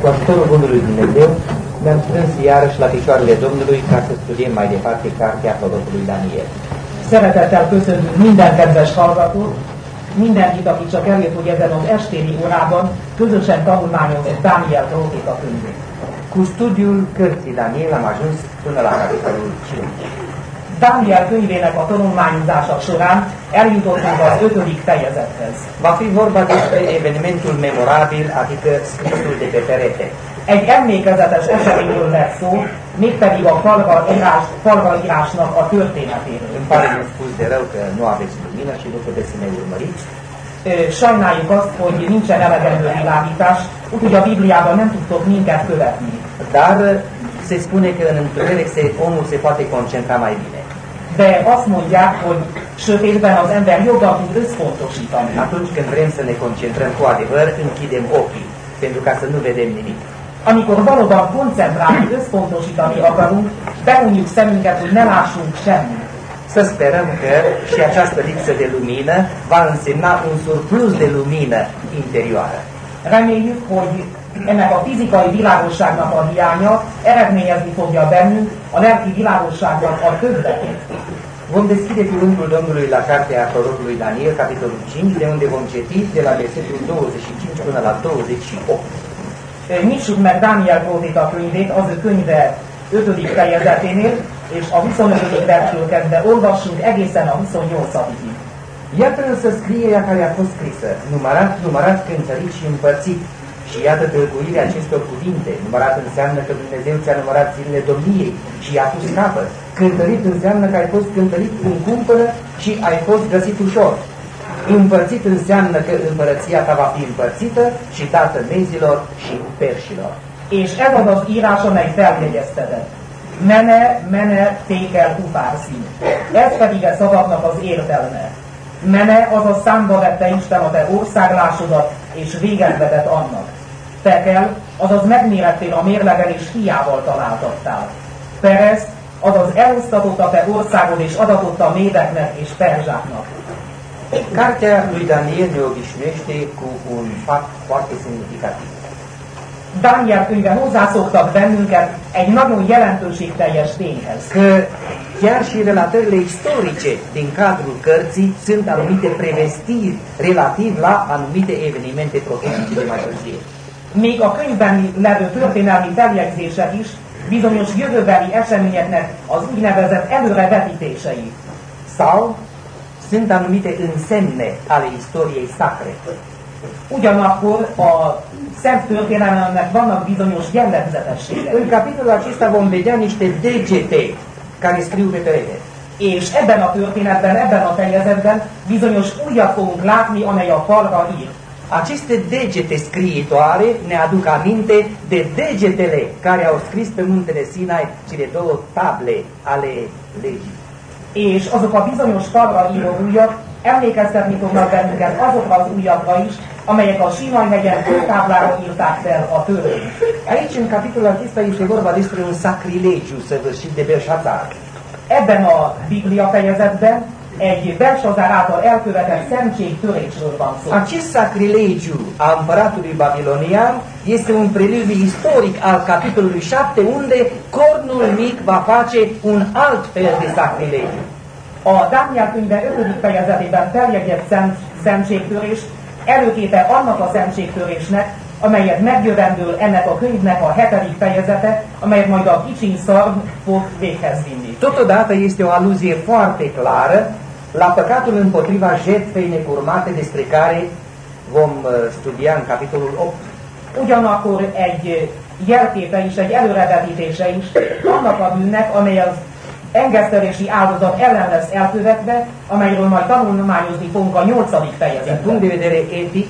Cu ajutorul Bunului Dumnezeu, ne-am strâns iarăși la picioarele Domnului ca să studiem mai departe cartea prorocului Daniel. Szeretettel köszöntünk minden kedves hallgatót, mindenkit, aki csak eljött, hogy ezen az esténi órában közösen tanulmányozott Dániel próféta könyvét. Cu studiul cărții Daniel am ajuns până la capitolul 5. Dániel könyvének a tanulmányozása során eljutottunk az ötödik fejezethez. Va fi vorba despre evenimentul memorabil, adică scrisul de pe perete. Egy emlékezetes eseményről lesz szó, mégpedig a falva, írás, falva írásnak a történetéről. Îmi pare mult spus de rău că nu aveți lumină și nu puteți să ne urmăriți. Sajnáljuk azt, hogy nincsen elegendő világítás, úgyhogy a Bibliában nem tudtok minket követni. Dar se spune că în întuneric se, omul se poate concentra mai bine. De azt mondják, hogy sötétben az ember jobban tud összpontosítani. Atunci când vrem să ne concentrăm cu adevăr, închidem ochii, pentru ca să nu vedem nimic. Amikor valóban koncentrálni, összpontosítani akarunk, behunjuk szemünket, hogy ne lássunk semmit. Să sperăm că și această lipsă de lumină va însemna un surplus de lumină interioară. Reméljük, hogy ennek a fizikai világosságnak a hiánya eredményezni fogja bennünk a lelki világosságnak a többletét. Vom deschide cuvântul Domnului la cartea prorocului Daniel, capitolul 5, de unde vom citi de la versetul 25 până la 28. Ö, Nyissuk meg Dániel próféta könyvét, az ő könyve 5. fejezeténél, és a 25. versről kezdve olvassunk egészen a 28-ig. Iată însă scrie ea care a fost scrisă, numărat, numărat, cântărit și împărțit. Și iată tălcuirea acestor cuvinte. Numărat înseamnă că Dumnezeu ți-a numărat zilele domniei și i-a pus capăt. Cântărit înseamnă că ai fost cântărit în cumpără și ai fost găsit ușor. Împărțit înseamnă că împărăția ta va fi împărțită și dată mezilor și perșilor. És ez az az írás, amely feljegyeztetett. Mene, mene, tékel, upárszi. Ez pedig a szavaknak az értelme. Mene, azaz számba vette Isten a te országlásodat, és véget vetett annak. Tekel, azaz megmérettél a mérlegen, és hiával találtattál. Perez, azaz elosztatott a te országod, és adatott a médeknek és perzsáknak. Cartea lui Daniel ne obișnuiește cu un fapt foarte semnificativ. Dániel könyve hozzászoktak bennünket egy nagyon jelentőségteljes tényhez. că chiar și relatările istorice din cadrul cărții sunt anumite prevestiri relativ la anumite evenimente profetice de mai târziu. Még a könyvben levő történelmi feljegyzések is bizonyos jövőbeli eseményeknek az úgynevezett előrevetítései. Sau sunt anumite însemne ale istoriei sacre. Ugyanakkor a szent történelemnek vannak bizonyos jellegzetességek. În capitolul acesta vom vedea niște degete care scriu pe perete. És ebben a történetben, ebben a fejezetben bizonyos újat fogunk látni, amely a falra ír. Aceste degete scriitoare ne aduc aminte de degetele care au scris pe muntele Sinai cele două table ale legii. És azok a bizonyos falra író újak emlékeztetni fognak bennünket azokra az újakra is, amelyek a Sinai hegyen táblára írták fel a törvényt. Aici, în capitolul acesta, este vorba despre un sacrilegiu săvârșit de Belșațar. Ebben a Biblia fejezetben egy Belsazár által elkövetett szentségtörésről van szó. Acest sacrilegiu a împăratului babilonian este un preludiu istoric al capitolului 7, unde cornul mic va face un alt fel de sacrilegiu. A Dániel könyve 5. fejezetében feljegyett szent, szentségtörés előképe annak a szentségtörésnek, amelyet megjövendől ennek a könyvnek a hetedik fejezete, amelyet majd a kicsiny szarv fog véghez vinni. Totodată este o aluzie foarte clară la păcatul împotriva jertfei necurmate despre care vom uh, studia în capitolul 8. Ugyanakkor egy jelképe is, egy előrevetítése is annak a bűnnek, amely az engesztelési áldozat ellen lesz elkövetve, amelyről majd tanulmányozni fogunk a nyolcadik Din punct fejezetben. de vedere etic,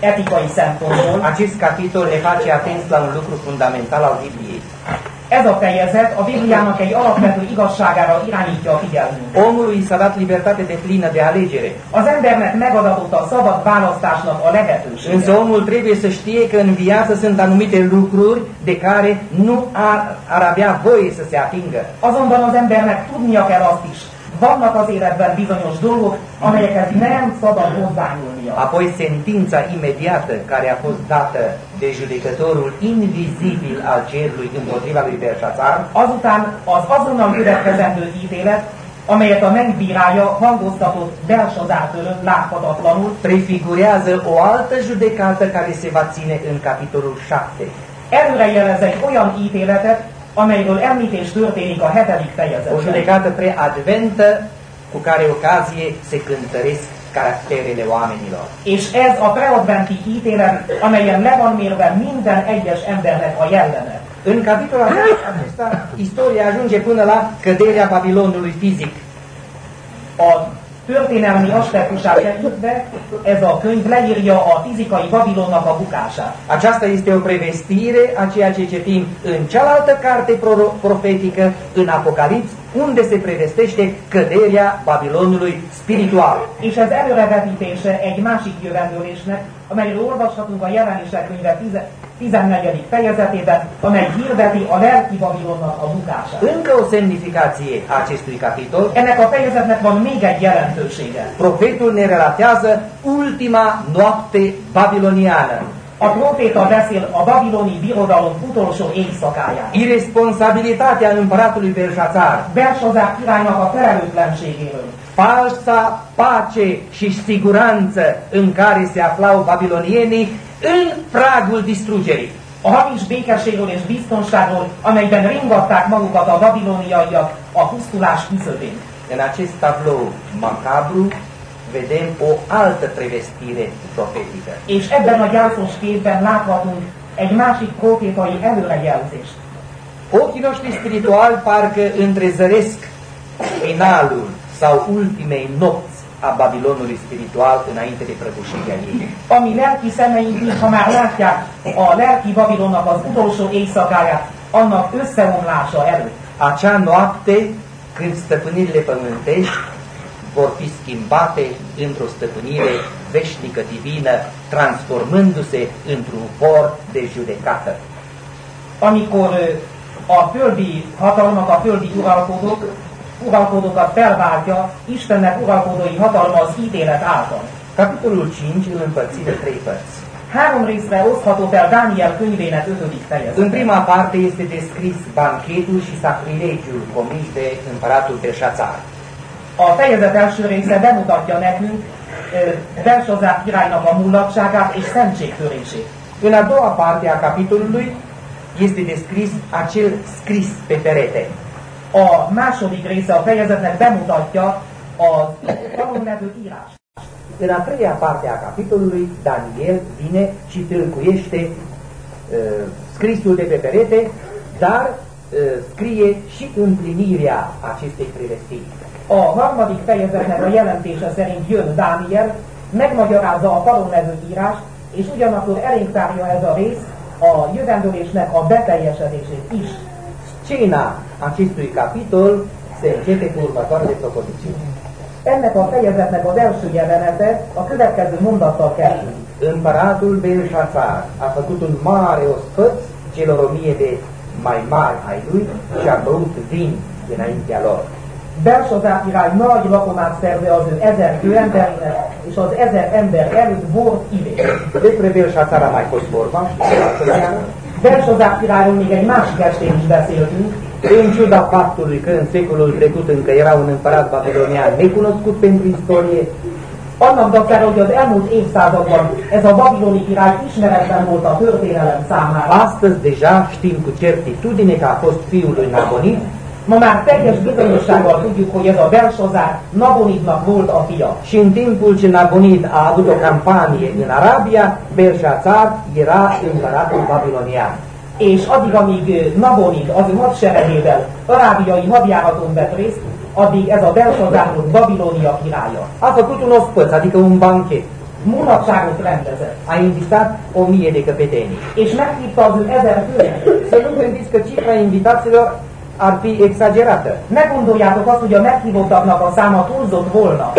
Etikai szempontból. acest capitol ne face atenți la un lucru fundamental al Bibliei. Ez a fejezet a Bibliának egy alapvető igazságára irányítja a figyelmünket. Omului s-a dat libertate de plină de alegere. Az embernek megadatott a szabad választásnak a Însă lehetősége. omul trebuie să știe că în viață sunt anumite lucruri de care nu ar, ar avea voie să se atingă. Azonban az embernek tudnia kell azt is, vannak az életben bizonyos dolgok, amelyeket nem szabad hozzányúlni. Babilónia. Apoi sentința imediată care a fost dată de judecătorul invizibil al cerului împotriva lui Belșațar, Azután az azonnal következendő ítélet, amelyet a mengbírája hangoztatott Belsazár fölött láthatatlanul, prefigurează o altă judecată care se va ține în capitolul 7. előrejelez egy olyan ítéletet, amelyről említés történik a hetedik O fejezetben. judecată preadventă cu care ocazie se cântăresc caracterele oamenilor. És ez a preadventi ítélet, amelyen le van mérve minden egyes embernek a jelleme. În capitolul acesta, istoria ajunge până la căderea Babilonului fizic. A történelmi aspektusát tekintve ez a könyv leírja a fizikai Babilonnak a bukását. Aceasta este o prevestire a ceea ce citim în cealaltă carte pro- profetică, în Apocalips, unde se prevestește căderea Babilonului spiritual. És ez előrevetítése egy másik jövendőlésnek, amelyről olvashatunk a jelenések könyve 10 14. fejezetében, amely hirdeti a lelki Babilonnak a bukását. Încă o semnificație a acestui capitol, Ennek a fejezetnek van még egy jelentősége. profetul ne relatează ultima noapte babiloniană. A proféta beszél a babiloni birodalom utolsó éjszakáján. Irresponsabilitatea împăratului Belșațar, Belsazár királynak a felelőtlenségéről. falsa pace și siguranță în care se aflau babilonienii în pragul distrugerii. A hamis békességről és biztonságról, amelyben ringatták magukat a babiloniaiak a pusztulás küszöbén. În acest tablou macabru vedem o altă prevestire profetică. És ebben a gyászos képben láthatunk egy másik profétai előrejelzést. Ochii noștri spirituali parcă întrezăresc finalul sau ultimei nopți a Babilonului spiritual înainte de prăbușirea ei. A mi lelki szemeink, mintha már látják a lelki Babilonnak az utolsó éjszakáját, annak összeomlása előtt. Acea noapte când stăpânirile pământești vor fi schimbate într-o stăpânire veșnică divină, transformându-se într-un for de judecată. Amikor ö, a földi hatalmak, a földi uralkodók, uralkodókat felváltja, Istennek uralkodói hatalma az ítélet által. Capitolul 5 îl împărțim de trei părți. Három részre osztható fel Dániel könyvének ötödik În fejezet. prima parte este descris banchetul și sacrilegiul comis de împăratul Belșațar. A fejezet első része bemutatja nekünk ö, Belsazár királynak a mullatságát és szentségtörését. În a doua parte a capitolului este descris acel scris pe perete. A második része a fejezetnek bemutatja a falon levő írás. În a treia parte a capitolului, Daniel vine și tâlcuiește uh, scrisul de pe perete, dar uh, scrie și împlinirea acestei prevestiri. A harmadik fejezetnek a jelentése szerint jön Dániel, megmagyarázza a falon levő írás, és ugyanakkor elénk tárja ez a rész a jövendőlésnek a beteljesedését is. Scena acestui capitol se începe cu următoarele propozițiuni. Ennek a fejezetnek az első jelenete a következő mondattal kezdődik. Împăratul Belșațar a făcut un mare ospăț celor o mie de mai mari ai lui și a băut vin dinaintea lor. Belsazár király nagy lakomát szerve az ő ezer főemberének, és az ezer ember előtt bort ivét. Despre Belșațar a mai fost vorba, știți, o altă seară. Belsazár királyról még egy másik estén is beszéltünk, În ciuda faptului că în secolul trecut încă era un împărat babilonian necunoscut pentru istorie, annak dacára, hogy az elmúlt évszázadban ez a babiloni király ismeretlen volt a történelem számára. astăzi deja știm cu certitudine că a fost fiul lui Nabonid Ma már teljes bizonyossággal tudjuk, hogy ez a Belsazár Nabonidnak volt a fia. și în timpul ce Nabonid a avut o campanie în Arabia, Belșațar era împăratul babilonian. És addig, amíg Nabonid az ő hadseregével arábiai hadjáraton vett részt, addig ez a Belsazár volt Babilónia királya. A făcut un ospăț, adică un banchet. Mulatságot rendezett, A invitat o mie de căpetenii. és meghívta az ő ezer főnek. Să nu gândiți că cifra invitaților ar fi exagerată. Ne gondoljátok azt, hogy a meghívottaknak a száma túlzott volna,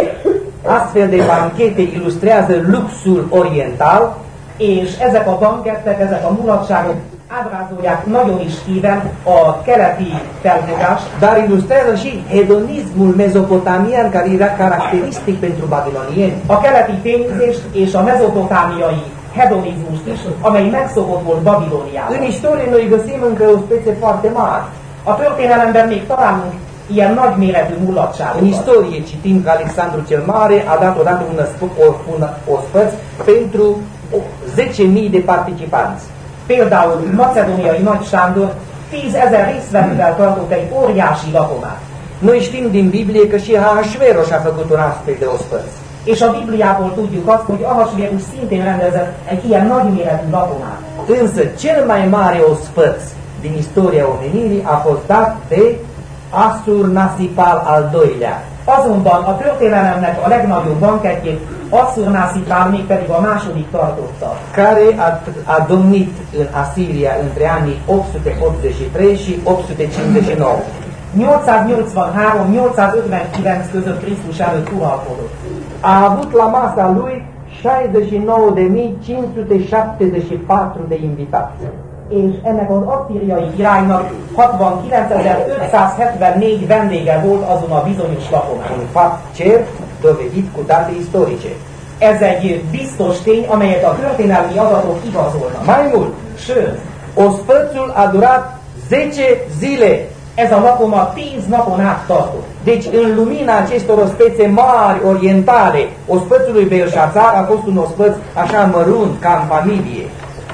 Astfel de banchete ilustrează luxul oriental és ezek a bankettek, ezek a mulatságok ábrázolják nagyon is híven a keleti felfogást, dar ilustrează și hedonismul mezopotamian care era caracteristic pentru babilonieni. a keleti fényzést és a mezopotámiai hedonizmust is, amely megszokott volt Babilóniában. În istorie noi găsim încă o spețe foarte mare. A történelemben még találunk ilyen nagyméretű În mulatságokat. istorie citim că Alexandru cel Mare a dat odată un un ospăț pentru o- 10.000 de participanți. Például macedóniai Nagy Sándor 10 ezer résztvevővel tartott egy óriási lakomát. Noi știm din Biblie că și Ahasveros a făcut un astfel de ospăț. És a Bibliából tudjuk azt, hogy Ahasvérus szintén rendezett egy ilyen nagyméretű lakomát. Însă cel mai mare ospăț din istoria omenirii a fost dat de Asurnasipal al doilea. Azonban a történelemnek a legnagyobb banketjét Asszurnászippál mégpedig a második tartotta, care a, a domnit în Asiria între anii 883 și 859. 883-859 között Krisztus előtt uralkodott. A avut la masa lui 69.574 de invitați. És ennek az asszíriai királynak 69.574 vendége volt azon a bizonyos lakomán. Un fapt cert dovedit cu date istorice. Ez egy biztos tény, amelyet a történelmi adatok igazolnak. Mai mult, Sőt, ospățul a durat 10 zile. ez a lakoma 10 napon át tartott. Deci, în lumina acestor ospețe mari orientale, ospățul lui Belșațar a fost un ospăț așa mărunt, ca în familie.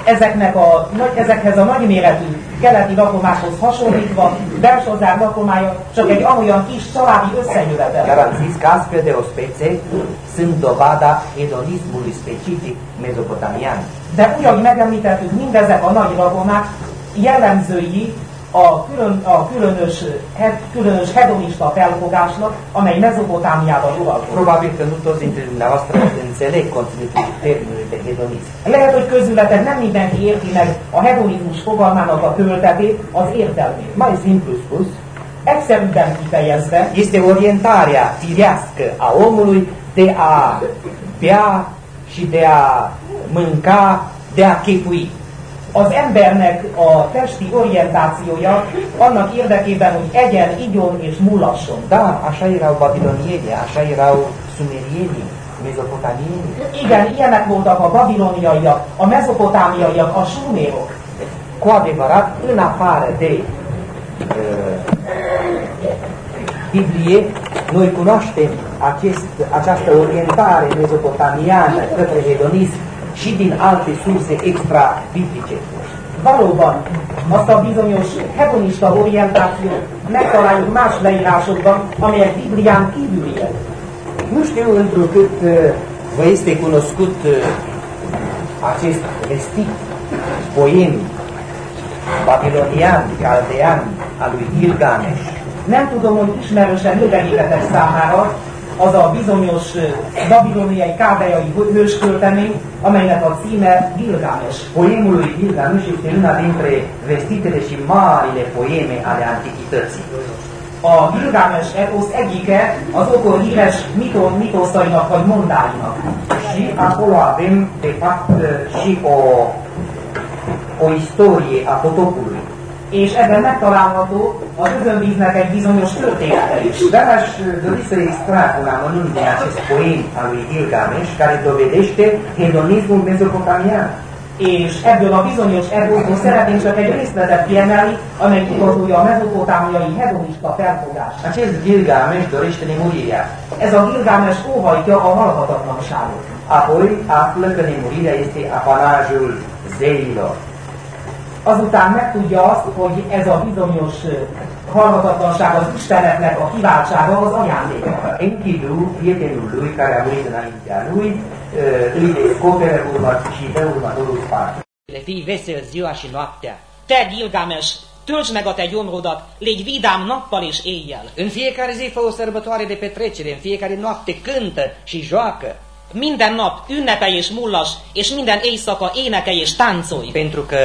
Ezeknek a, nagy- ezekhez a nagyméretű keleti lakomákhoz hasonlítva, Belsozár lakomája csak egy amolyan kis családi összejövetel. am zis că astfel de ospețe sunt dovada hedonismului specific mezopotamian. De úgy, ahogy megemlítettük, mindezek a nagy lakomák jellemzői a, külön, a különös, he, különös hedonista felfogásnak, amely Mezopotámiában uralkodott. Probabil că nu toți dintre dumneavoastră înțeleg conținutul termenului de hedonism. Lehet, hogy közületek nem mindenki érti meg a hedonizmus fogalmának a töltetét, az értelmét. Mai simplu spus, Egyszerűbben kifejezve, este orientarea firească a omului de a bea și de a mânca, de a chefui. Az embernek a testi orientációja annak érdekében, hogy egyen, igyon és mullasson. Da, așa erau babilonienii, așa erau sumerienii, mezopotamienii. Igen, ilyenek voltak a babiloniaiak, a mezopotámiaiak, a súmérok. Cu adevărat, în afară de uh, Biblie, noi cunoaștem acest, această orientare mezopotamiană către hedonism și din alte surse extra-biblice. Valóban, azt a bizonyos hedonista orientációt megtaláljuk más leírásokban, amelyek Biblián kívüliek. Nu știu întrucât vă este cunoscut acest vestit poem babilonian, caldean al lui Gilgamesh. Nem tudom, hogy ismerősen mindenkitek számára az a bizonyos babiloniai kábejai hősköltemény, amelynek a címe Gilgames. Poemul lui Gilgamesh este una dintre vestitele și marile poeme ale antichității. A Gilgames eposz egyike az okor híres mito- mitoszainak vagy mondáinak. Și acolo avem, de fapt, și o, o istorie a potopului. És ebben megtalálható az özönvíznek egy bizonyos története is. Amănunt din acest poem al lui Gilgamesh care dovedește hedonismul mezopotamian. És ebből a bizonyos eposzból szeretnénk csak egy részletet kiemelni, amely igazolja a mezopotámiai hedonista felfogást. Acest Gilgamesh dorește nemurirea. Ez a Gilgames óhajtja a halhatatlanságot. Apoi află că nemurirea este apanajul zeilor. Azután megtudja azt, hogy ez a bizonyos halhatatlanság az Isteneknek a kiváltsága, az ajándéka. Enkidu, prietenul lui care a murit înaintea lui, îi descoperă urmă și dă următorul sfat. Fii vesel ziua și noaptea. Te, Gilgames, töltsd meg a te gyomrodat, légy vidám nappal és éjjel. În fiecare zi fă o sărbătoare de petrecere, în fiecare noapte cântă și joacă, Minden nap ünnepelj és mullas, és minden éjszaka énekelj és táncolj. pentru că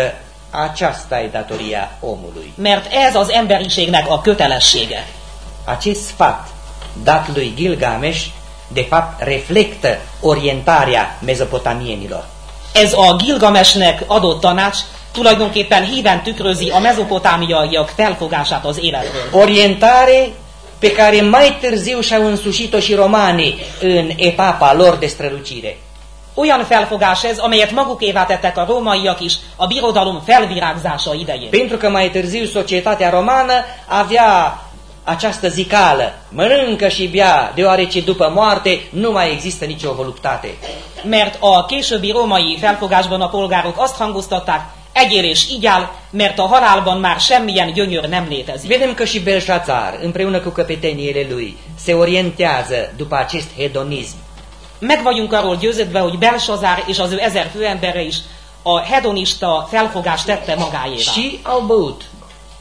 aceasta e datoria omului. Mert ez az emberiségnek a kötelessége. Acest sfat dat lui Gilgamesh, de fapt, reflectă orientarea mezopotamienilor. Ez a Gilgamesnek adott tanács tulajdonképpen híven tükrözi a mezopotámiaiak felfogását az életről. Orientare pe care mai târziu și-au însușit-o și romanii în etapa lor de strălucire. Olyan felfogás ez, amelyet magukévá tettek a rómaiak is a birodalom felvirágzása idején. Pentru că mai târziu societatea romană avea această zicală, mănâncă și bea, deoarece după moarte nu mai există nicio voluptate. Mert a későbbi római felfogásban a polgárok azt hangoztatták, egyél és igyál, mert a halálban már semmilyen gyönyör nem létezik. Vedem că și Belshazzar, împreună cu căpeteniile lui, se orientează după acest hedonism. Meg vagyunk arról győződve, hogy Belsazár és az ő ezer főembere is a hedonista felfogást tette magáévá. Și au băut.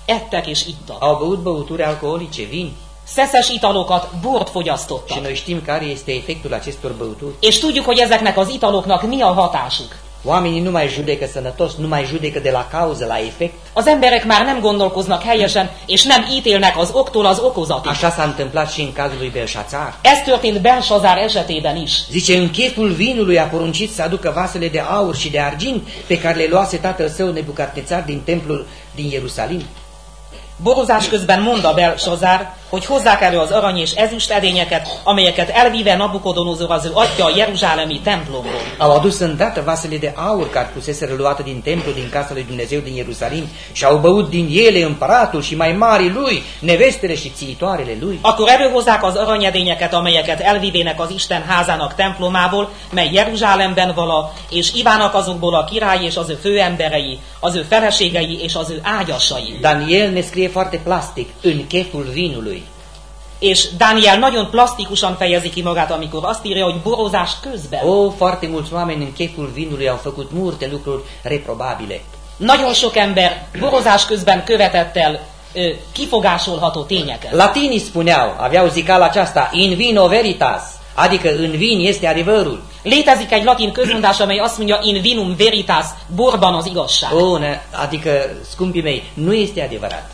Ettek és ittak. Au băut băuturi alcoolice, vin. Szeszes italokat, bort Și fogyasztottak. noi știm care este efectul acestor băuturi. És tudjuk, hogy ezeknek az italoknak mi a hatásuk. Oamenii nu mai judecă sănătos, nu mai judecă de la cauză la efect. Az emberek már nem gondolkoznak helyesen, és nem ítélnek az októl az okozatig. Așa s-a întâmplat și în cazul lui Belșațar. Ez történt Belsazár esetében is. Zice, în cheful vinului a poruncit să aducă vasele de aur și de argint pe care le luase tatăl său Nebucadnețar din templul din Ierusalim. Borozás közben mond a Belsazár, hogy hozzák elő az arany és ezüst edényeket, amelyeket elvíve Nabukodonozor az ő atya a Jeruzsálemi templomból. Au adus îndată vasele de aur care fusese luate din templu din casa lui Dumnezeu din Ierusalim și au băut din ele împăratul și mai mari lui, nevestele și țiitoarele lui. Akkor előhozzák az aranyedényeket, amelyeket elvivének az Isten házának templomából, mely Jeruzsálemben vala, és ivának azokból a király és az ő főemberei, az ő feleségei és az ő ágyasai. Daniel ne scrie foarte plastic în cheful vinului. És Dániel nagyon plastikusan fejezi ki magát, amikor azt írja, hogy borozás közben. O, foarte mulți oameni în cheful vinului au făcut multe lucruri reprobabile. Nagyon sok ember borozás közben követett el ö, kifogásolható tényeket. Latinii spuneau, aveau zicala aceasta, in vino veritas, adică în vin este adevărul. Létezik egy latin közmondás, amely azt mondja, in vinum veritas, borban az igazság. O, ne, adică, scumpii mei, nu este adevărat.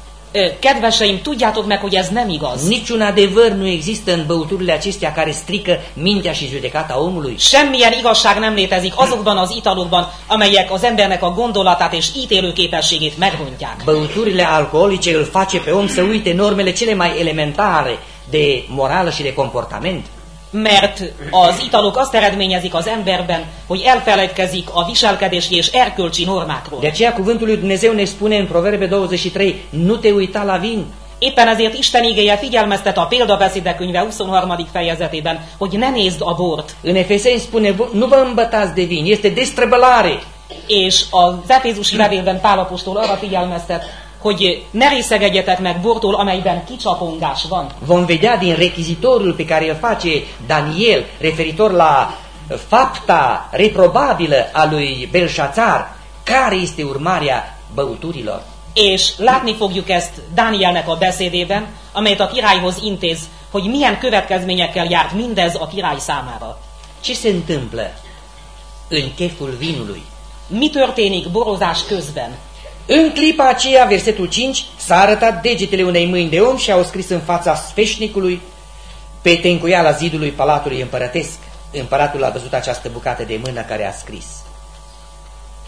Kedveseim, tudjátok meg, hogy ez nem igaz. Niciun adevăr nu există în băuturile acestea care strică mintea și judecata omului. Semmilyen igazság nem létezik azokban az italokban, amelyek az embernek a gondolatát és ítélő képességét megrontják. Băuturile alcoolice îl face pe om să uite normele cele mai elementare de morală și de comportament. Mert az italok azt eredményezik az emberben, hogy elfelejtkezik a viselkedési és erkölcsi normákról. De aceea cuvântul lui Dumnezeu ne spune în Proverbe 23, nu te uita la vin, Éppen ezért Isten igéje figyelmeztet a példabeszédek könyve 23. fejezetében, hogy ne nézd a bort. În Efeseni spune, "Vă- nu vă îmbătați de vin, este destrăbălare. És az Efézusi levélben Pálapostól arra figyelmeztet, hogy ne részegedjetek meg bortól, amelyben kicsapongás van. Vom vedea din rechizitorul pe care îl face Daniel referitor la fapta reprobabilă a lui Belșațar, care este urmarea băuturilor. És látni fogjuk ezt Dánielnek a beszédében, amelyet a királyhoz intéz, hogy milyen következményekkel járt mindez a király számára. Ce se întâmplă în cheful vinului? Mi történik borozás közben? În clipa aceea, versetul 5, s-a arătat degetele unei mâini de om și au scris în fața sfeșnicului pe tencuiala zidului palatului împărătesc. Împăratul a văzut această bucată de mână care a scris.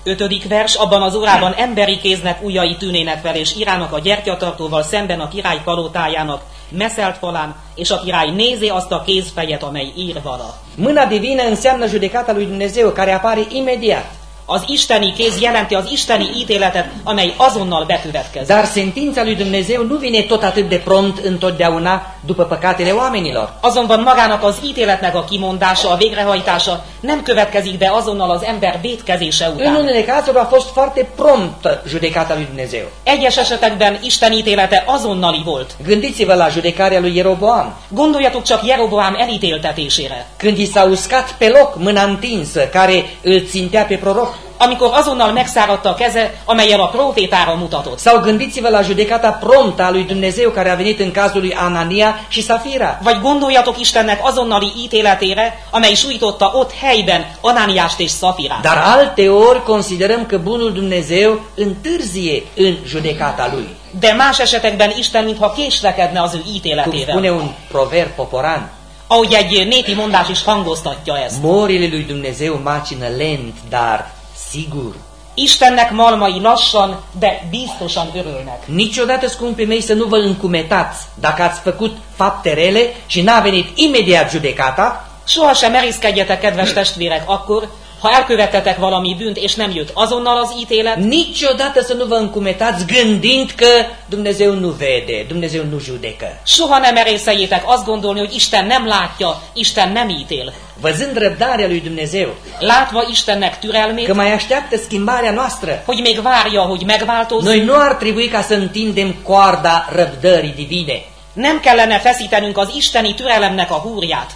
Ötödik vers, abban az órában emberi kéznek ujjai tűnének fel, és irának a gyertyatartóval szemben a király palotájának meszelt falán, és a király nézi azt a kézfejet, amely ír vala. Mâna divină înseamnă judecata lui Dumnezeu care apare imediat. Az isteni kéz jelenti az isteni ítéletet, amely azonnal bekövetkezik. Dar sentința lui Dumnezeu nu vine tot atât de prompt întotdeauna după păcatele oamenilor. Azonban magának az ítéletnek a kimondása, a végrehajtása nem következik be azonnal az ember vétkezése În után. unele cazuri a fost foarte promptă judecata lui Dumnezeu. Egyes esetekben Isten ítélete azonnali volt. Gândiți-vă la judecarea lui Ieroboam, Gondoljatok csak Jeroboám elítéltetésére. când i s-a uscat pe loc mâna întinsă care îl țintea pe proroc. Amikor azonnal megszáradta a keze, amelyel a profétára mutatott. Sau gândiți-vă la judecata promptă a lui Dumnezeu care a venit în cazul lui Anania și Safira. Vagy gondoljatok Istennek azonnali ítéletére, amely sújtotta ott helyben Anániást és Szafirát. Dar alte ori considerăm că bunul Dumnezeu întârzie în judecata lui. De más esetekben Isten mintha késlekedne az ő Cum ítéletével. spune un proverb poporan, Ahogy egy népi mondás is hangoztatja ezt. morile lui Dumnezeu macină lent, dar sigur. Istennek malmai lassan, de biztosan örülnek. Niciodată, scumpii mei, să nu vă încumetați dacă ați făcut fapte rele și n-a venit imediat judecata, Sohasem merészkedjetek, kedves testvérek, akkor, ha elkövettetek valami bűnt, és nem jött azonnal az ítélet, niciodată să nu vă încumetați gândind că Dumnezeu nu vede, Dumnezeu nu judecă. soha nem merészeljétek azt gondolni, hogy Isten nem látja, Isten nem ítél. Văzând răbdarea lui Dumnezeu, Látva Istennek türelmét, că mai așteaptă schimbarea noastră, hogy még várja, hogy megváltozzon, noi nu ar trebui ca să întindem coarda răbdării divine, nem kellene feszítenünk az isteni türelemnek a húrját,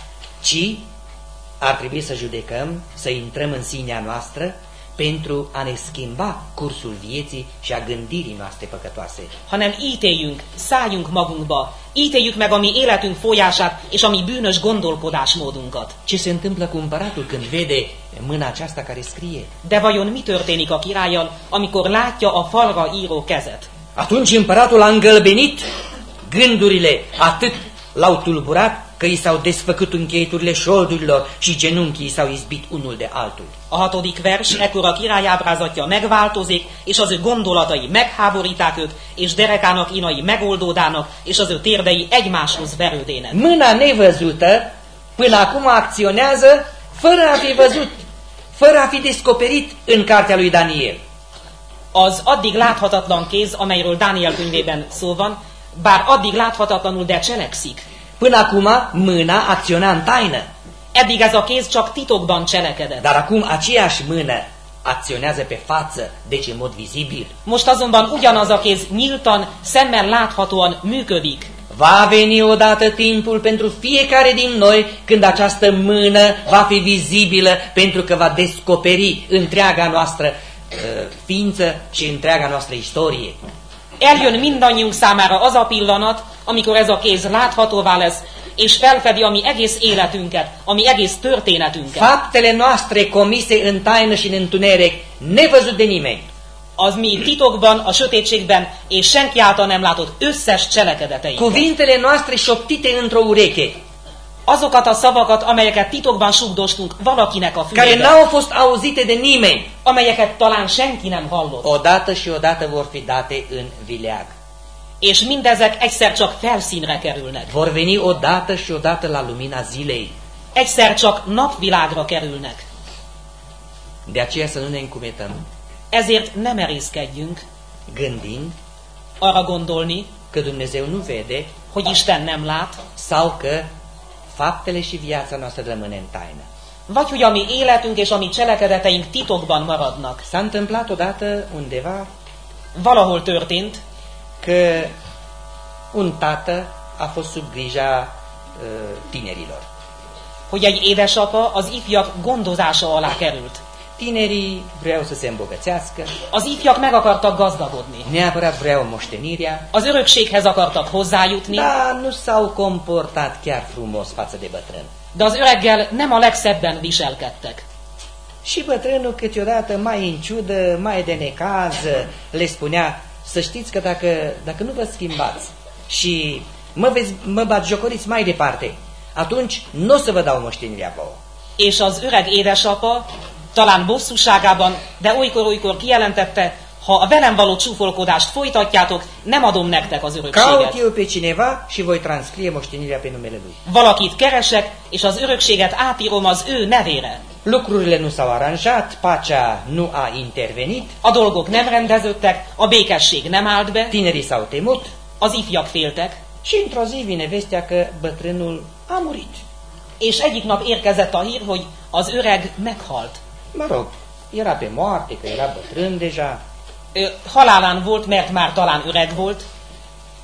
ci ar trebui să judecăm, să intrăm în sinea noastră pentru a ne schimba cursul vieții și a gândirii noastre păcătoase. hanem ítéljünk, szálljunk magunkba, ítéljük meg a mi életünk folyását és a mi bűnös gondolkodásmódunkat. Ce se întâmplă cu împăratul când vede mâna aceasta care scrie? De vajon mi történik a királlyal, amikor látja a falra író kezet? Atunci împăratul a îngălbenit, gândurile atât l-au tulburat că i s-au desfăcut încheieturile șoldurilor și genunchii s-au izbit unul de altul. A hatodik vers, ekkor a király ábrázatja megváltozik, és az ő gondolatai megháboríták őt, és derekának inai megoldódának, és az ő térdei egymáshoz verődének. Mâna nevăzută până acum acționează fără a fi văzut, fără a fi descoperit în cartea lui Daniel. Az addig láthatatlan kéz, amelyről Dániel könyvében szó van, bár addig láthatatlanul, de cselekszik. Până acum mâna acționa în taină, Eddig ez a kéz csak titokban cselekedett. dar acum aceeași mână acționează pe față, deci în mod vizibil. Most azonban ugyanaz a kéz nyíltan, szemmel láthatóan működik. Va veni odată timpul pentru fiecare din noi când această mână va fi vizibilă pentru că va descoperi întreaga noastră uh, ființă și întreaga noastră istorie. Eljön mindannyiunk számára az a pillanat, amikor ez a kéz láthatóvá lesz, és felfedi a mi egész életünket, a mi egész történetünket. Faptele noastre comise în taină și în întuneric, nevăzut de nimeni, Az mi titokban, a sötétségben és senki által nem látott összes cselekedeteink. cuvintele noastre șoptite într-o ureche, Azokat a szavakat, amelyeket titokban sugdostunk valakinek a care fülébe, n-au fost auzite de nimeni, amelyeket talán senki nem hallott. odată și odată vor fi date în vileag. És mindezek egyszer csak felszínre kerülnek. Vor veni odată și odată la lumina zilei. Egyszer csak napvilágra kerülnek. De aceea să nu ne încumetăm, Ezért ne merészkedjünk gândind arra gondolni, că Dumnezeu nu vede hogy Isten nem lát, sau că faptele și viața noastră rămâne în taină. vagy hogy a mi életünk és a mi cselekedeteink titokban maradnak. S-a întâmplat odată undeva Valahol történt, că un tată a fost sub grija uh, tinerilor. hogy egy édesapa az ifjak gondozása alá került. Tinerii vreau să se îmbogățească, Az ifjak meg akartak gazdagodni. neapărat vreau moștenirea, Az örökséghez akartak hozzájutni, dar nu s-au comportat chiar frumos față de bătrân. de az öreggel nem a legszebben viselkedtek. Și bătrânul câteodată mai în ciudă, mai de necaz, le spunea, să știți că dacă, dacă nu vă schimbați și mă, veți, mă batjocoriți mai departe, atunci nu o să vă dau moștenirea vouă. És az öreg édesapa talán bosszúságában, de olykor-olykor kijelentette, ha a velem való csúfolkodást folytatjátok, nem adom nektek az Caut örökséget. eu pe cineva și voi transcrie moștenirea pe numele lui. Valakit keresek, és az örökséget átírom az ő nevére. Lucrurile nu s-au aranjat, pacea nu a intervenit, A dolgok nem rendeződtek, a békesség nem állt be, tinerii s-au temut az ifjak féltek, și într-o zi vine vestea că bătrânul a murit. és egyik nap érkezett a hír, hogy az öreg meghalt. Mă rog, era pe moarte, că era bătrân deja. Halálán volt, mert már talán öreg volt,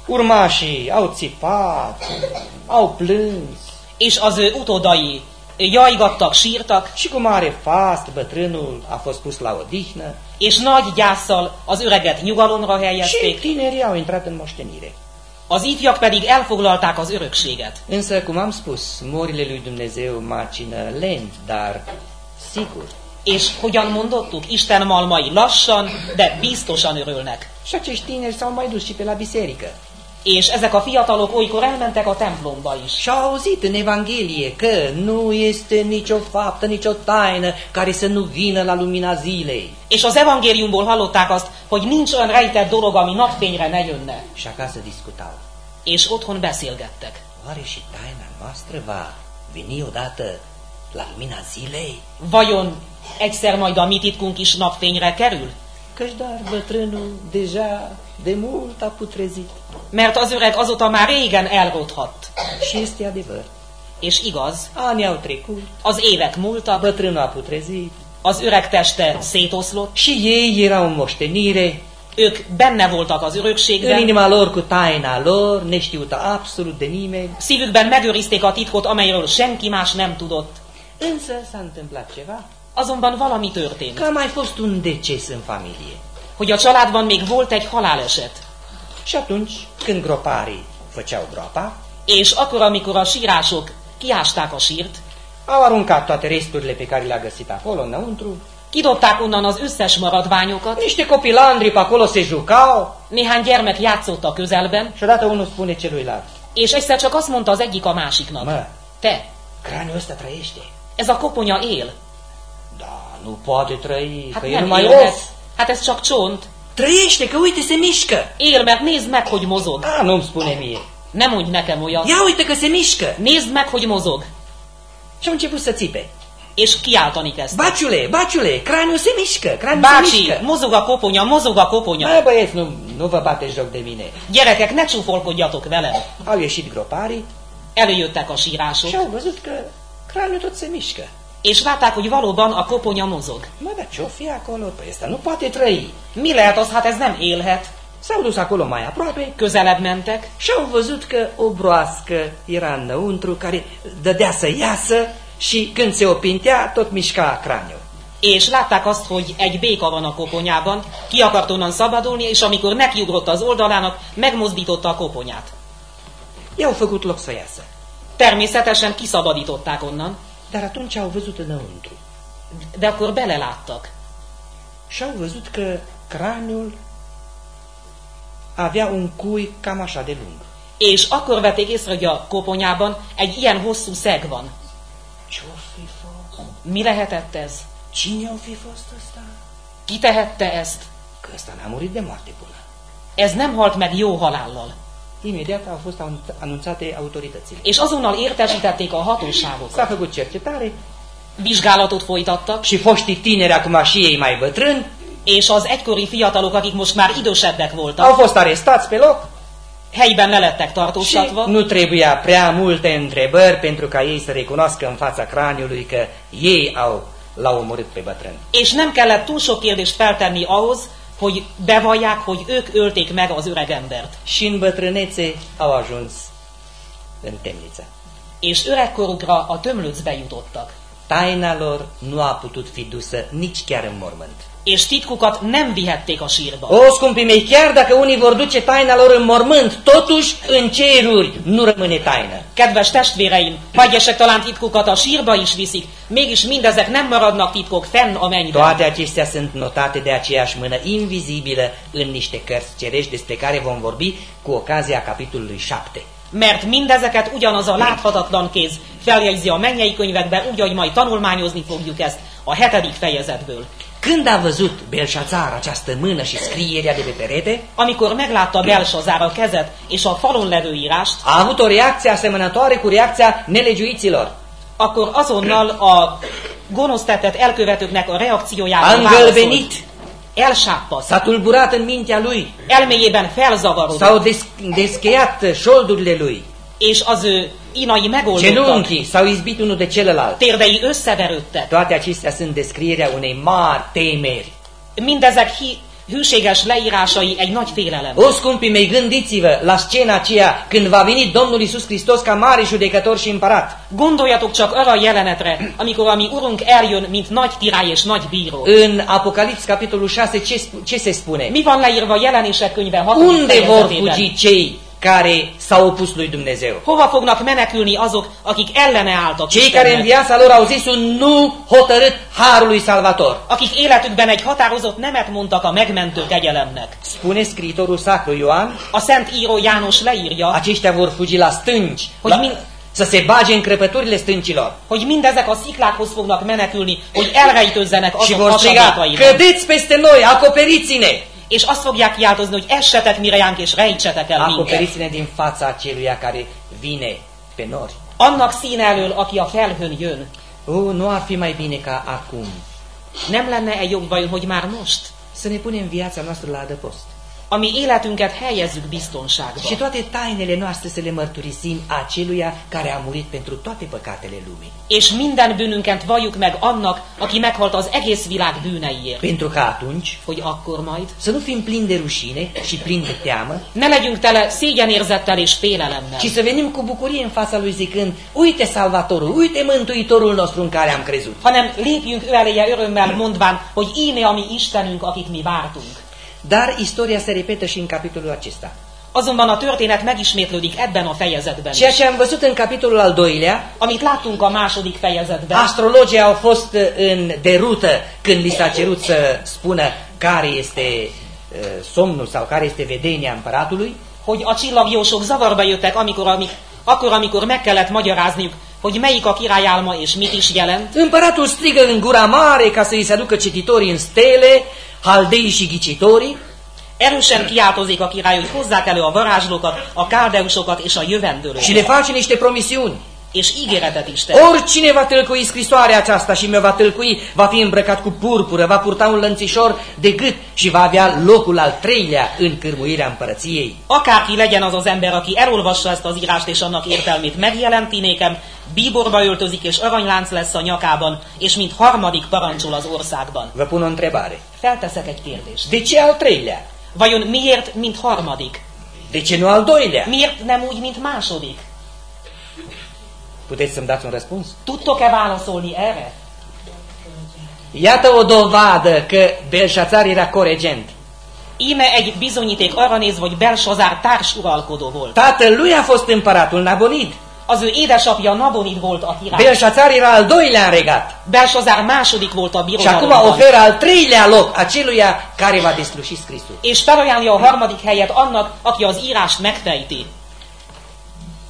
Urmașii au țipat, au plâns és az utódai jajgattak, sírtak, și cu mare fast bătrânul a fost pus la odihnă és nagy gyászsal az öreget nyugalomra și helyezték, tinerii au intrat în moștenire. az ifjak pedig elfoglalták az örökséget. Însă, cum am spus, morile lui Dumnezeu macină lent, dar sigur. És hogyan mondottuk, Isten malmai lassan, de biztosan örülnek. Și acești tineri s-au mai dus și pe la biserică. És ezek a fiatalok olykor elmentek a templomba is. Și au auzit în Evanghelie că nu este nicio faptă, nicio taină care să nu vină la lumina zilei. És az evangéliumból hallották azt, hogy nincs olyan rejtett dolog, ami napfényre ne jönne. Și acasă discutau. És otthon beszélgettek. Oare și taina noastră va veni odată la lumina zilei? Vajon egyszer majd a mi titkunk is napfényre kerül? Căci bătrânul deja de mult a putrezit. Mert az öreg azóta már régen elrothadt. Și este adevăr. És igaz, Anii au trecut, az évek múltak, bătrânul a putrezit az öreg teste szétoszlott, și ei erau în moștenire, ők benne voltak az în örökségben, inima lor cu taina lor, neștiută absolut de nimeni. szívükben megőrizték a titkot, amelyről senki más nem tudott. Însă s-a întâmplat ceva, Azonban valami történt, că a mai fost un deces în familie. hogy a családban még volt egy haláleset. Și atunci, când groparii făceau groapa, És akkor, amikor a sírások kiásták a sírt, au aruncat toate resturile pe care le-a găsit acolo înăuntru. kidobták onnan az összes maradványokat, Niște copilandri pe acolo se jucau néhány gyermek játszott a közelben, și odată unul spune celuilalt, és egyszer csak azt mondta az egyik a másiknak, mă, te, craniul ăsta trăiește. ez a koponya él. Nu poate trăi, Hát că e nem numai élhet. os. Hát ez csak csont. Trăiește, că uite, se mișcă. Él, mert nézd meg, hogy mozog. A, nu-mi spune mie. Nem mondj nekem olyat. Ia uite că se mișcă. Nézd meg, hogy mozog. Și au început să țipe. És kiáltani kezdte. Baciule, baciule, craniul se mișcă, craniul se Bácsi, mișcă. mozog a koponya, mozog a koponya. Bă, băieți, nu, nu vă bateți joc de mine. Gyerekek, ne csúfolkodjatok velem. Au ieșit groparii Előjöttek a și sírások, au văzut că craniul tot se mișcă. És látták, hogy valóban a koponya mozog. Ce-o fi acolo? Păi ăsta nu poate trăi. Mi lehet az? Hát ez nem élhet. S-au dus acolo mai aproape Közelebb mentek, și au văzut că o broască era înăuntru care dădea să iasă și când se opintea, tot mișca craniul. és látták azt, hogy egy béka van a koponyában, ki akart onnan szabadulni, és amikor nekiugrott az oldalának, megmozdította a koponyát. I-au făcut loc să iasă. Természetesen kiszabadították onnan, Dar atunci au văzut înăuntru de akkor beleláttak. și au văzut că craniul avea un cui cam așa de lung. És akkor vették észre, hogy a koponyában egy ilyen hosszú szeg van. Mi lehetett ez? Cine o fi fost ăsta? Ki tehette ezt? Că ăsta n-a murit de moarte bună. Ez nem halt meg jó halállal. Imediat au fost anunțate autoritățile. És azonnal értesítették a hatóságokat. S-a făcut cercetare Vizsgálatot folytattak, și foștii tineri, acum și ei mai bătrâni, és az egykori fiatalok, akik most már idősebbek au voltak, fost arestați pe loc helyben lelettek și tartóztatva, nu trebuia prea multe întrebări pentru ca ei să recunoască în fața craniului că ei au l-au omorât pe bătrân. és nem kellett túl sok kérdést feltenni ahhoz, hogy bevallják, hogy ők ölték meg az öreg embert. Și în bătrânețe au ajuns în temniță. És öregkorukra a tömlöcbe jutottak. Taina lor nu a putut fi dusă nici chiar în mormânt. És titkukat nem vihették a sírba. O, scumpii mei, chiar dacă unii vor duce taina lor în mormânt, totuși în ceruri nu rămâne taină. Kedves testvéreim, egyesek talán titkukat a sírba is viszik, mégis mindezek nem maradnak titkok fenn a mennyben. Toate acestea sunt notate de aceeași mână invizibilă în niște cărți cerești despre care vom vorbi cu ocazia capitolului 7. Mert mindezeket ugyanaz a láthatatlan kéz feljegyzi a mennyei könyvekbe, úgy, ahogy majd tanulmányozni fogjuk ezt a hetedik fejezetből. Când a văzut Belșațar această mână și scrierea de pe perete, Amikor meglátta Belsazár a kezet és a falon levő írást, a avut o reacție asemănătoare cu reacția nelegiuiților. akkor azonnal a gonosz tettet elkövetőknek a A reakciójára válaszolt. îngălbenit, Elsápadt, s-a tulburat în mintea lui, elméjében felzavarodott, s-au des- descheiat șoldurile lui, és az ő inai megoldottak, genunchii s-au izbit unul de celălalt. térdei összeverődtek. Toate acestea sunt descrierea unei mari temeri. Mindezek hi- hűséges leírásai egy nagy félelem. O, scumpii mei, gândiți-vă la scena aceea când va veni Domnul Isus Hristos ca mare judecător și împărat. Gondoljatok csak arra a jelenetre, amikor a mi urunk eljön, mint nagy király és nagy bíró. În Apocalips, capitolul 6, ce, ce se spune? Mi van leírva jelenések könyve 6. Unde vor fugi cei care s-au opus lui Dumnezeu. Hova fognak menekülni azok, akik ellene álltak Cei care în Istennek? viața lor au zis un nu hotărât Harului Salvator. Akik életükben egy határozott nemet mondtak a megmentő kegyelemnek. Spune scriitorul sacru Ioan, A Szent Író János leírja, aceștia vor fugi la stânci, Hogy la, min- să se bage în crăpăturile stâncilor. hogy mindezek a sziklákhoz fognak menekülni, hogy elrejtőzzenek azok hasadékaiban. cădeți peste noi, acoperiți-ne! És azt fogják kiáltozni, hogy essetek mire ránk, és rejtsetek el. Acoperiți-ne din fața aceluia care vine pe nori. Annak szín elől, aki a felhőn jön. Oh, nu ar fi mai bine ca acum Nem lenne-e jobb vajon, hogy már most? să ne punem viața noastră la adăpost. A mi életünket helyezzük biztonságba. Și toate tainele noastre să le mărturisim aceluia care a murit pentru toate păcatele lumii. És minden bűnünket valljuk meg annak, aki meghalt az egész világ bűneiért. Pentru că atunci Hogy akkor majd să nu fim plini de rușine și plini de teamă, ne legyünk tele szégyenérzettel és félelemmel, ci să venim cu bucurie în fața lui zicând, uite Salvatorul, uite Mântuitorul nostru în care am crezut. hanem lépjünk ő eléje örömmel mondván, hogy íme a mi Istenünk, akit mi vártunk. Dar istoria se repetă și în capitolul acesta. Azonban a történet megismétlődik ebben a fejezetben Ceea ce am văzut în capitolul al doilea, Amit láttunk a második fejezetben, astrologii au fost în derută când li s-a cerut să spună care este uh, somnul sau care este vedenia împăratului, hogy a csillagjósok zavarba jöttek, amikor, amik, akkor, amikor meg kellett magyarázniuk, hogy melyik a király álma és mit is jelent. Împăratul strigă în gura mare ca să îi se aducă cititorii în stele, haldei și ghicitorii, Erősen kiáltozik a király, hogy hozzák elő a varázslókat, a kárdeusokat és a și le jövendőlőket. face niște promisiuni. És ígéretet is tett. Oricine va tâlcui scrisoarea aceasta și mi va tâlcui, va fi îmbrăcat cu purpură, va purta un lănțișor de gât și va avea locul al treilea în cârmuirea împărăției. Akárki legyen az az ember, aki elolvassa ezt az írást és annak értelmét megjelenti nékem, bíborba öltözik és aranylánc lesz a nyakában, és mint harmadik parancsol az országban. Vă pun o întrebare. Felteszek egy kérdést. De ce al treilea? Vajon miért, mint harmadik? De ce nu al doilea? Miért nem úgy, mint második? Puteți să-mi dați un răspuns? Tudtok-e válaszolni erre? Iată o dovadă că Belșațar era coregent. Íme egy bizonyíték arra néz, hogy Belsazár társuralkodó volt. Tatăl lui a fost împăratul Nabonid. Az ő édesapja Nabonid volt a király. Belșațar era al doilea regat. Belsazár második volt a Și acum birodalomban. oferă al treilea loc aceluia care va desluși scrisul. És felajánlja a harmadik helyet annak, aki az írást megfejti.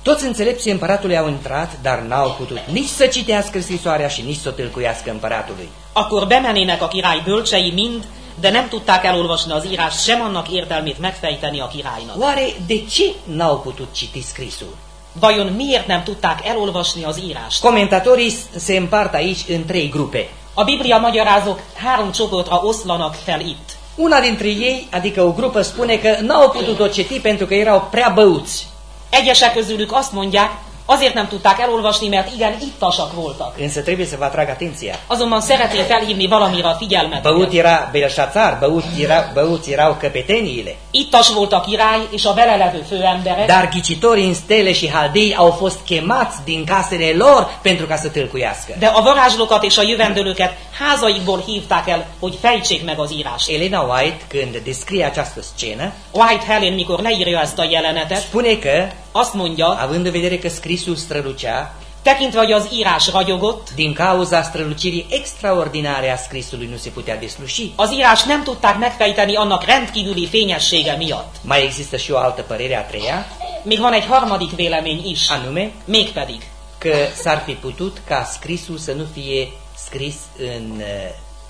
Toți înțelepții împăratului au intrat, dar n-au putut nici să citească scrisoarea și nici să o tâlcuiască împăratului. Akkor bemenének a király bölcsei mind, de nem tudták elolvasni az írást, sem annak értelmét megfejteni a királynak. Oare de ce n-au putut citi scrisul? Vajon miért nem tudták elolvasni az írást? Comentatorii se împart aici în trei grupe. A Biblia magyarázók három csoportra oszlanak fel itt. Una dintre ei, adică o grupă, spune că n-au putut-o citi pentru că erau prea băuți. Egyesek közülük azt mondják, azért nem tudták elolvasni, mert igen, ittasak voltak. Însă trebuie să vă atrag atenția. Azonban szeretnél felhívni valamire a figyelmet. Băut era Belșațar, băut era, băuți erau căpeteniile. Ittas volt a király és a vele levő főemberek, Dar ghicitorii în stele și haldei au fost chemați din casele lor pentru ca să tâlcuiască. de a varázslókat és a jövendőlőket házaikból hívták el, hogy fejtsék meg az írást. Elena White, când descrie această scenă, White Helen, mikor leírja ezt a jelenetet, spune că, azt mondja, având în vedere că scrisul strălucea, tekintve, hogy az írás ragyogott, din cauza strălucirii extraordinare a scrisului nu se putea desluși. az írás nem tudták megfejteni annak rendkívüli fényessége miatt. Mai există și o altă părere a treia, Még van egy harmadik vélemény is, anume? Mégpedig, că s-ar fi putut ca scrisul să nu fie scris în uh,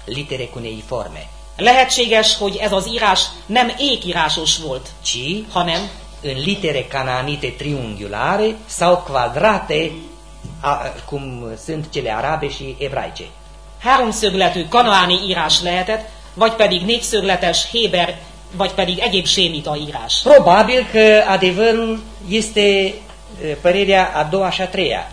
litere cuneiforme, lehetséges, hogy ez az írás nem ékírásos volt, ci? hanem în litere canaanite triunghiulare sau quadrate, a, cum sunt cele arabe și ebraice. háromszögletű kanaáni írás lehetett, vagy pedig négyszögletes héber, vagy pedig egyéb sémita írás. Probabil că adevărul este uh, părerea a doua și a treia.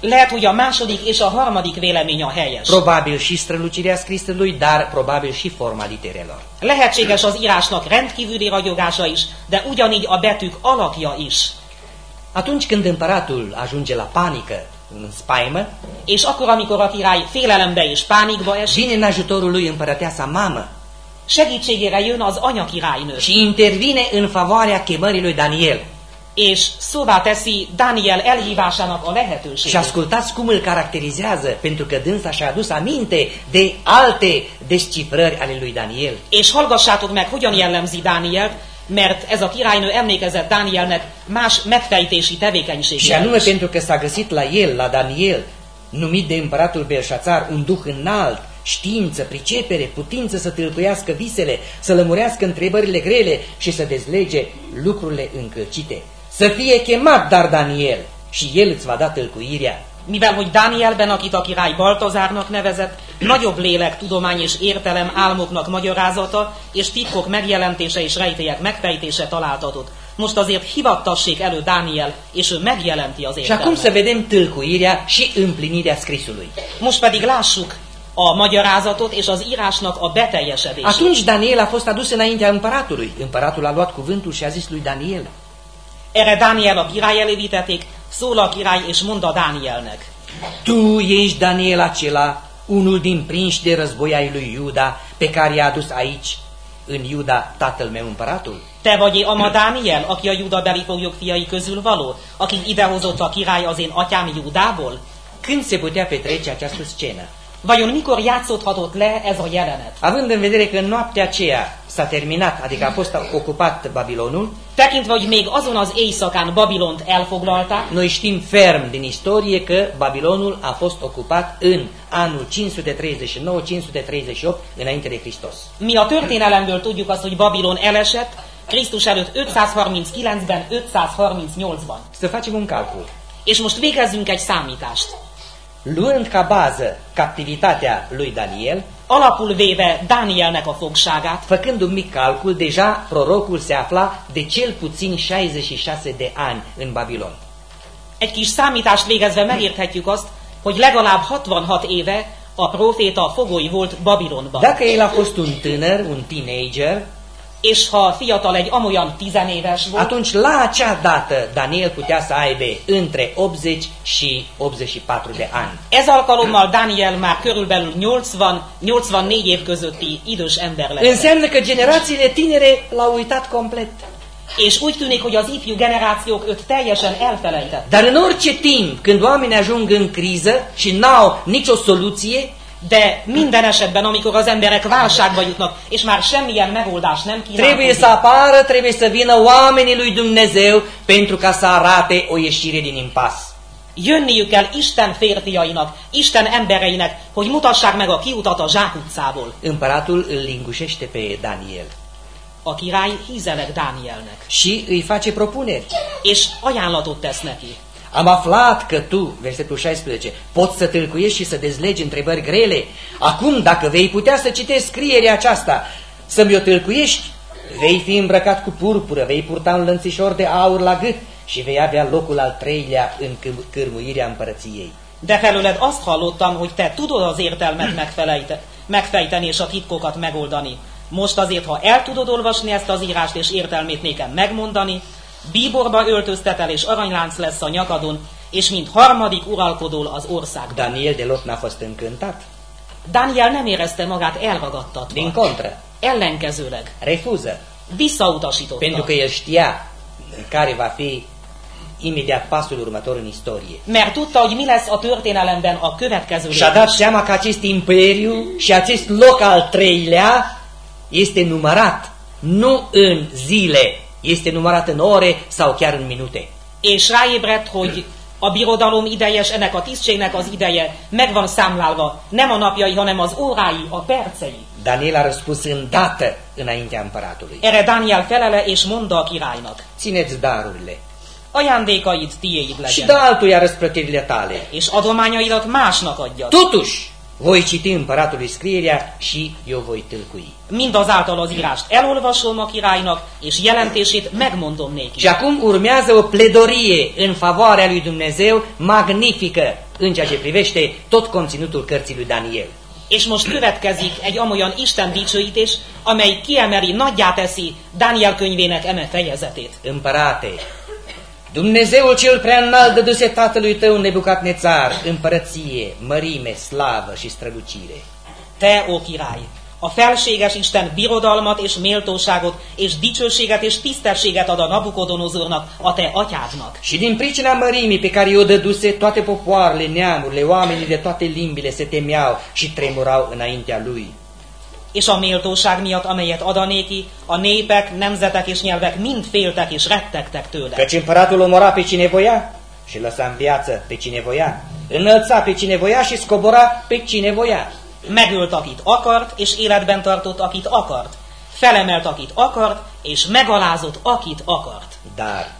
Lehet, hogy a második és a harmadik vélemény a helyes. Probabil și strălucirea scrisului, dar probabil și forma literelor. Lehetséges az írásnak rendkívüli ragyogása is, de ugyanígy a betűk alakja is. Atunci când împăratul ajunge la panică, în spaimă, És akkor, amikor a király félelembe és pánikba esik, vine în ajutorul lui împărăteasa mamă segítségére jön az anya királynő, și intervine în favoarea chemării lui Daniel. És szóvá teszi Daniel elhívásának a Și lehetőségét. ascultați cum îl caracterizează, pentru că dânsa și-a adus aminte de alte descifrări ale lui Daniel. És hallgassátok meg, hogyan jellemzi Dánielt, mert ez a királynő emlékezett Dánielnek más megfejtési Și tevékenységére. anume is. pentru că s-a găsit la el, la Daniel, numit de împăratul Belșațar, un duh înalt, știință, pricepere, putință să tâlcuiască visele, să lămurească întrebările grele și să dezlege lucrurile încălcite. Să fie chemat, dar Daniel, și el îți va da tâlcuirea. Mivel, hogy Dánielben, akit a király Baltazárnak nevezett, nagyobb lélek, tudomány és értelem álmoknak magyarázata, és titkok megjelentése és rejtélyek megfejtése találtatott. Most azért hivattassék elő Dániel, és ő megjelenti az Și acum să értelmet. vedem tâlcuirea și împlinirea scrisului. Most pedig lássuk a magyarázatot és az írásnak a beteljesedését. Atunci Daniel a fost adus înaintea împăratului. Împăratul a luat cuvântul și a zis lui Daniel, Erre Dániel a király elé vitették, szól a király és mond a Dánielnek. Tu ești Daniel acela, unul din prinși de război ai lui Iuda, pe care i-a adus aici, în Iuda, tatăl meu împăratul. Te vagy ama Dániel, aki a Júda beli foglyok fiai közül való, akit idehozott a király az én atyám Júdából? Când se putea petrece această scenă? Vajon mikor játszódhatott le ez a jelenet? Având în vedere că noaptea aceea s-a terminat, adică a fost ocupat Babilonul, Tekintve, hogy még azon az éjszakán Babilont elfoglalták, noi știm ferm din istorie că Babilonul a fost ocupat în anul 539-538 înainte de Hristos. mi a történelemből tudjuk azt, hogy Babilon elesett, Krisztus előtt 539-ben, 538-ban. Să facem un calcul. És most végezzünk egy számítást. Luând ca bază captivitatea lui Daniel, Alapul véve Dánielnek a fogságát, Făcând un mic calcul, deja prorocul se afla de cel puțin 66 de ani în Babilon. egy kis számítást végezve megérthetjük azt, hogy legalább 66 éve a próféta fogoly volt Babilonban. Dacă el a fost un tânăr, un teenager, És ha fiatal egy amolyan tizenéves volt, atunci la acea dată Daniel putea să aibă între 80 și 84 de ani. ez alkalommal Daniel már körülbelül 80-84 év közötti idős ember lett. Înseamnă că generațiile tinere l-au uitat complet. És úgy tűnik, hogy az ifjú generációk őt teljesen elfelejtett. Dar în orice timp, când oamenii ajung în criză și n-au nicio soluție, De minden esetben, amikor az emberek válságba jutnak, és már semmilyen megoldás nem trebuie să kínálkozik, apară, trebuie să vină oamenii lui Dumnezeu pentru ca să arate o ieșire din impas. jönniük kell Isten férfiainak, Isten embereinek, hogy mutassák meg a kiutat a zsákutcából. Împăratul îl lingușește pe Daniel A király hízeleg Dánielnek, și îi face propuneri. és ajánlatot tesz neki. Am aflat că tu, versetul 16, poți să tâlcuiești și să dezlegi întrebări grele. Acum, dacă vei putea să citești scrierea aceasta, să-mi o tâlcuiești, vei fi îmbrăcat cu purpură, vei purta un lănțișor de aur la gât și vei avea locul al treilea în câr- cârmuirea împărăției. De felőled azt hallottam, hogy te tudod az értelmet megfelejte, megfejteni és a titkokat megoldani. Most azért, ha el tudod olvasni ezt az írást és értelmét nékem megmondani, bíborba öltöztetel és aranylánc lesz a nyakadon, és mint harmadik uralkodól az országban. Daniel deloc n-a fost încântat. Daniel nem érezte magát elragadtatva. Din contră, Ellenkezőleg. refuză. Visszautasította. Pentru că el știa care va fi imediat pasul următor în istorie. Mert tudta, hogy mi lesz a történelemben a következő Și-a dat seama că acest imperiu și acest loc al treilea este numărat nu în zile, este numărat în ore sau chiar în minute. És ráébredt, hogy a birodalom ideje, és ennek a tisztségnek az ideje meg van számlálva. Nem a napjai, hanem az órái, a percei. Daniel a răspuns îndată înaintea împăratului. Erre Dániel felele, és mondta a királynak. Țineți darurile Ajándékaid tiéd și legyen, dă altuia răsplătirile tale. és adományaidat másnak adja. Totuși, voi citi împăratului scrierea și eu voi tâlcui. Mindazáltal az írást elolvasom a királynak, és jelentését megmondom néki. Și acum urmează o pledorie în favoarea lui Dumnezeu magnifică în ceea ce privește tot conținutul cărții lui Daniel. És most következik egy amolyan Isten dicsőítés, amely kiemeli, nagyjá teszi Dániel könyvének eme fejezetét. Împărate, Dumnezeul cel prea înalt dăduse tatălui tău Nebucadnețar împărăție, mărime, slavă și strălucire. Te, ó király, A felséges Isten birodalmat és méltóságot és dicsőséget és tisztességet ad a Nabucodonozornak, a te atyádnak. Și din pricina mărimii pe care i-o dăduse, toate popoarele, neamurile, oamenii de toate limbile se temeau și tremurau înaintea lui. És a méltóság miatt, amelyet adanéki, a népek, nemzetek és nyelvek mind féltek és rettegtek tőle. Căci împăratul omora pe cine voia și lăsa în viață pe cine voia. Înălța pe cine voia și scobora pe cine voia. Megölt, akit akart, és életben tartott, akit akart. Felemelt, akit akart, és megalázott, akit akart. Dar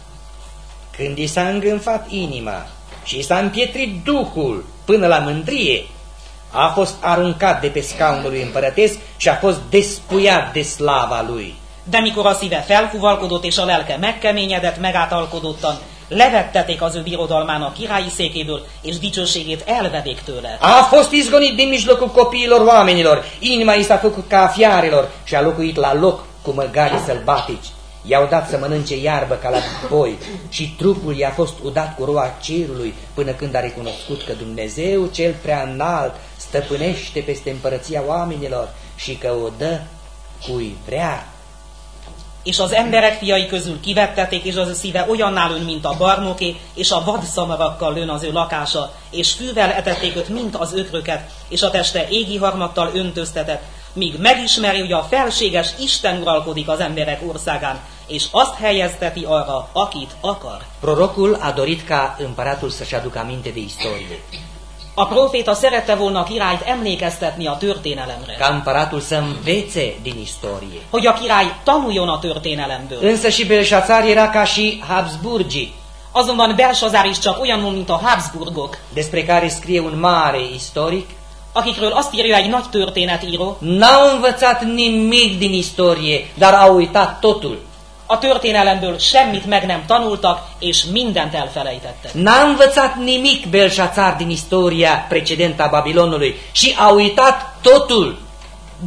când i s-a îngânfat inima și i s-a împietrit duhul până la mândrie, a fost aruncat de pe scaunul lui împărătesc și a fost despuiat de slava lui. De mikor a szíve felfuvalkodott és a lelke megkeményedett megáltalkodottan, levetteték az ő birodalmának királyi székéből, és dicsőségét elvedik tőle. A fost izgonit din mijlocul copiilor oamenilor, inima i s-a făcut ca a fiarelor și a locuit la loc cu măgarii sălbatici. I-au dat să mănânce iarbă ca la boi și trupul i-a fost udat cu roa cerului până când a recunoscut că Dumnezeu cel prea înalt stăpânește peste împărăția oamenilor și că o dă cui vrea. És az emberek fiai közül kivetteték, és az ő szíve olyanná lőn, mint a barnoké, és a vadszamarakkal lőn az ő lakása, és fűvel etették őt, mint az ökröket, és a teste égi harmattal öntöztetett, míg megismeri, hogy a felséges Isten uralkodik az emberek országán, és azt helyezteti arra, akit akar. Prorocul a dorit ca împăratul să-și aducă aminte de istorie, A proféta szerette volna a királyt emlékeztetni a történelemre. ca împăratul să învețe din istorie. Hogy a király tanuljon a történelemből. Însă și Belșațar era ca și Habsburgii, Azonban Belsazár is csak olyan, mint a Habsburgok, despre care scrie un mare istoric, akikről azt írja egy nagy történetíró, n-au învățat nimic din istorie, dar au uitat totul. A történelemből semmit meg nem tanultak, és mindent elfelejtettek. N-a învățat nimic Belșațar din istoria precedentă a Babilonului și a uitat totul.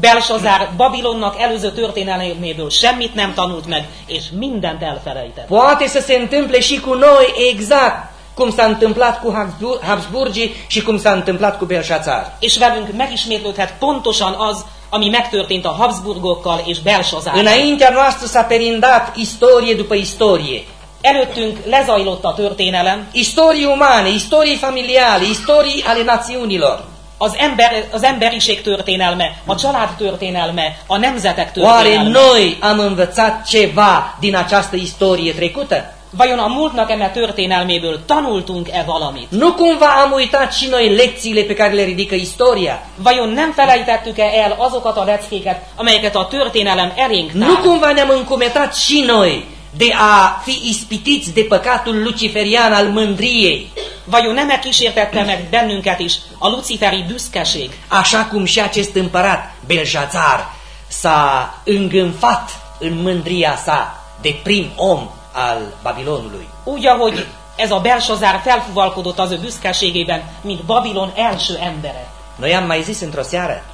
Belsazár Babilonnak előző történelméből semmit nem tanult meg, és mindent elfelejtett. Poate să se întâmple și cu noi exact cum s-a întâmplat cu Habsbur- Habsburgii și cum s-a întâmplat cu Belșațar. És velünk megismétlődhet pontosan az, ami megtörtént a Habsburgokkal és Belsazárral. Înaintea noastră s-a perindat istorie după istorie. Előttünk lezajlott a történelem, Istorii umane, istorii familiale, istorii ale națiunilor. az, ember, az emberiség történelme, a család történelme, a nemzetek Oare történelme. noi am învățat ceva din această istorie trecută? Vajon a múltnak eme történelméből tanultunk-e valamit? Nu cumva am uitat și noi lecțiile pe care le ridică istoria? Vajon nem felejtettük-e el azokat a leckéket, amelyeket a történelem elénk Nu tár? cumva ne-am încumetat și noi de a fi ispitiți de păcatul luciferian al mândriei, Vajon nem kísértette meg bennünket is a luciferi büszkeség? așa cum și acest împărat, Belșațar, s-a îngânfat în mândria sa de prim om al Babilonului. Úgy, ahogy ez a Belsazár felfuvalkodott az ő büszkeségében, mint Babilon első embere. Noi am mai zis într-o seară,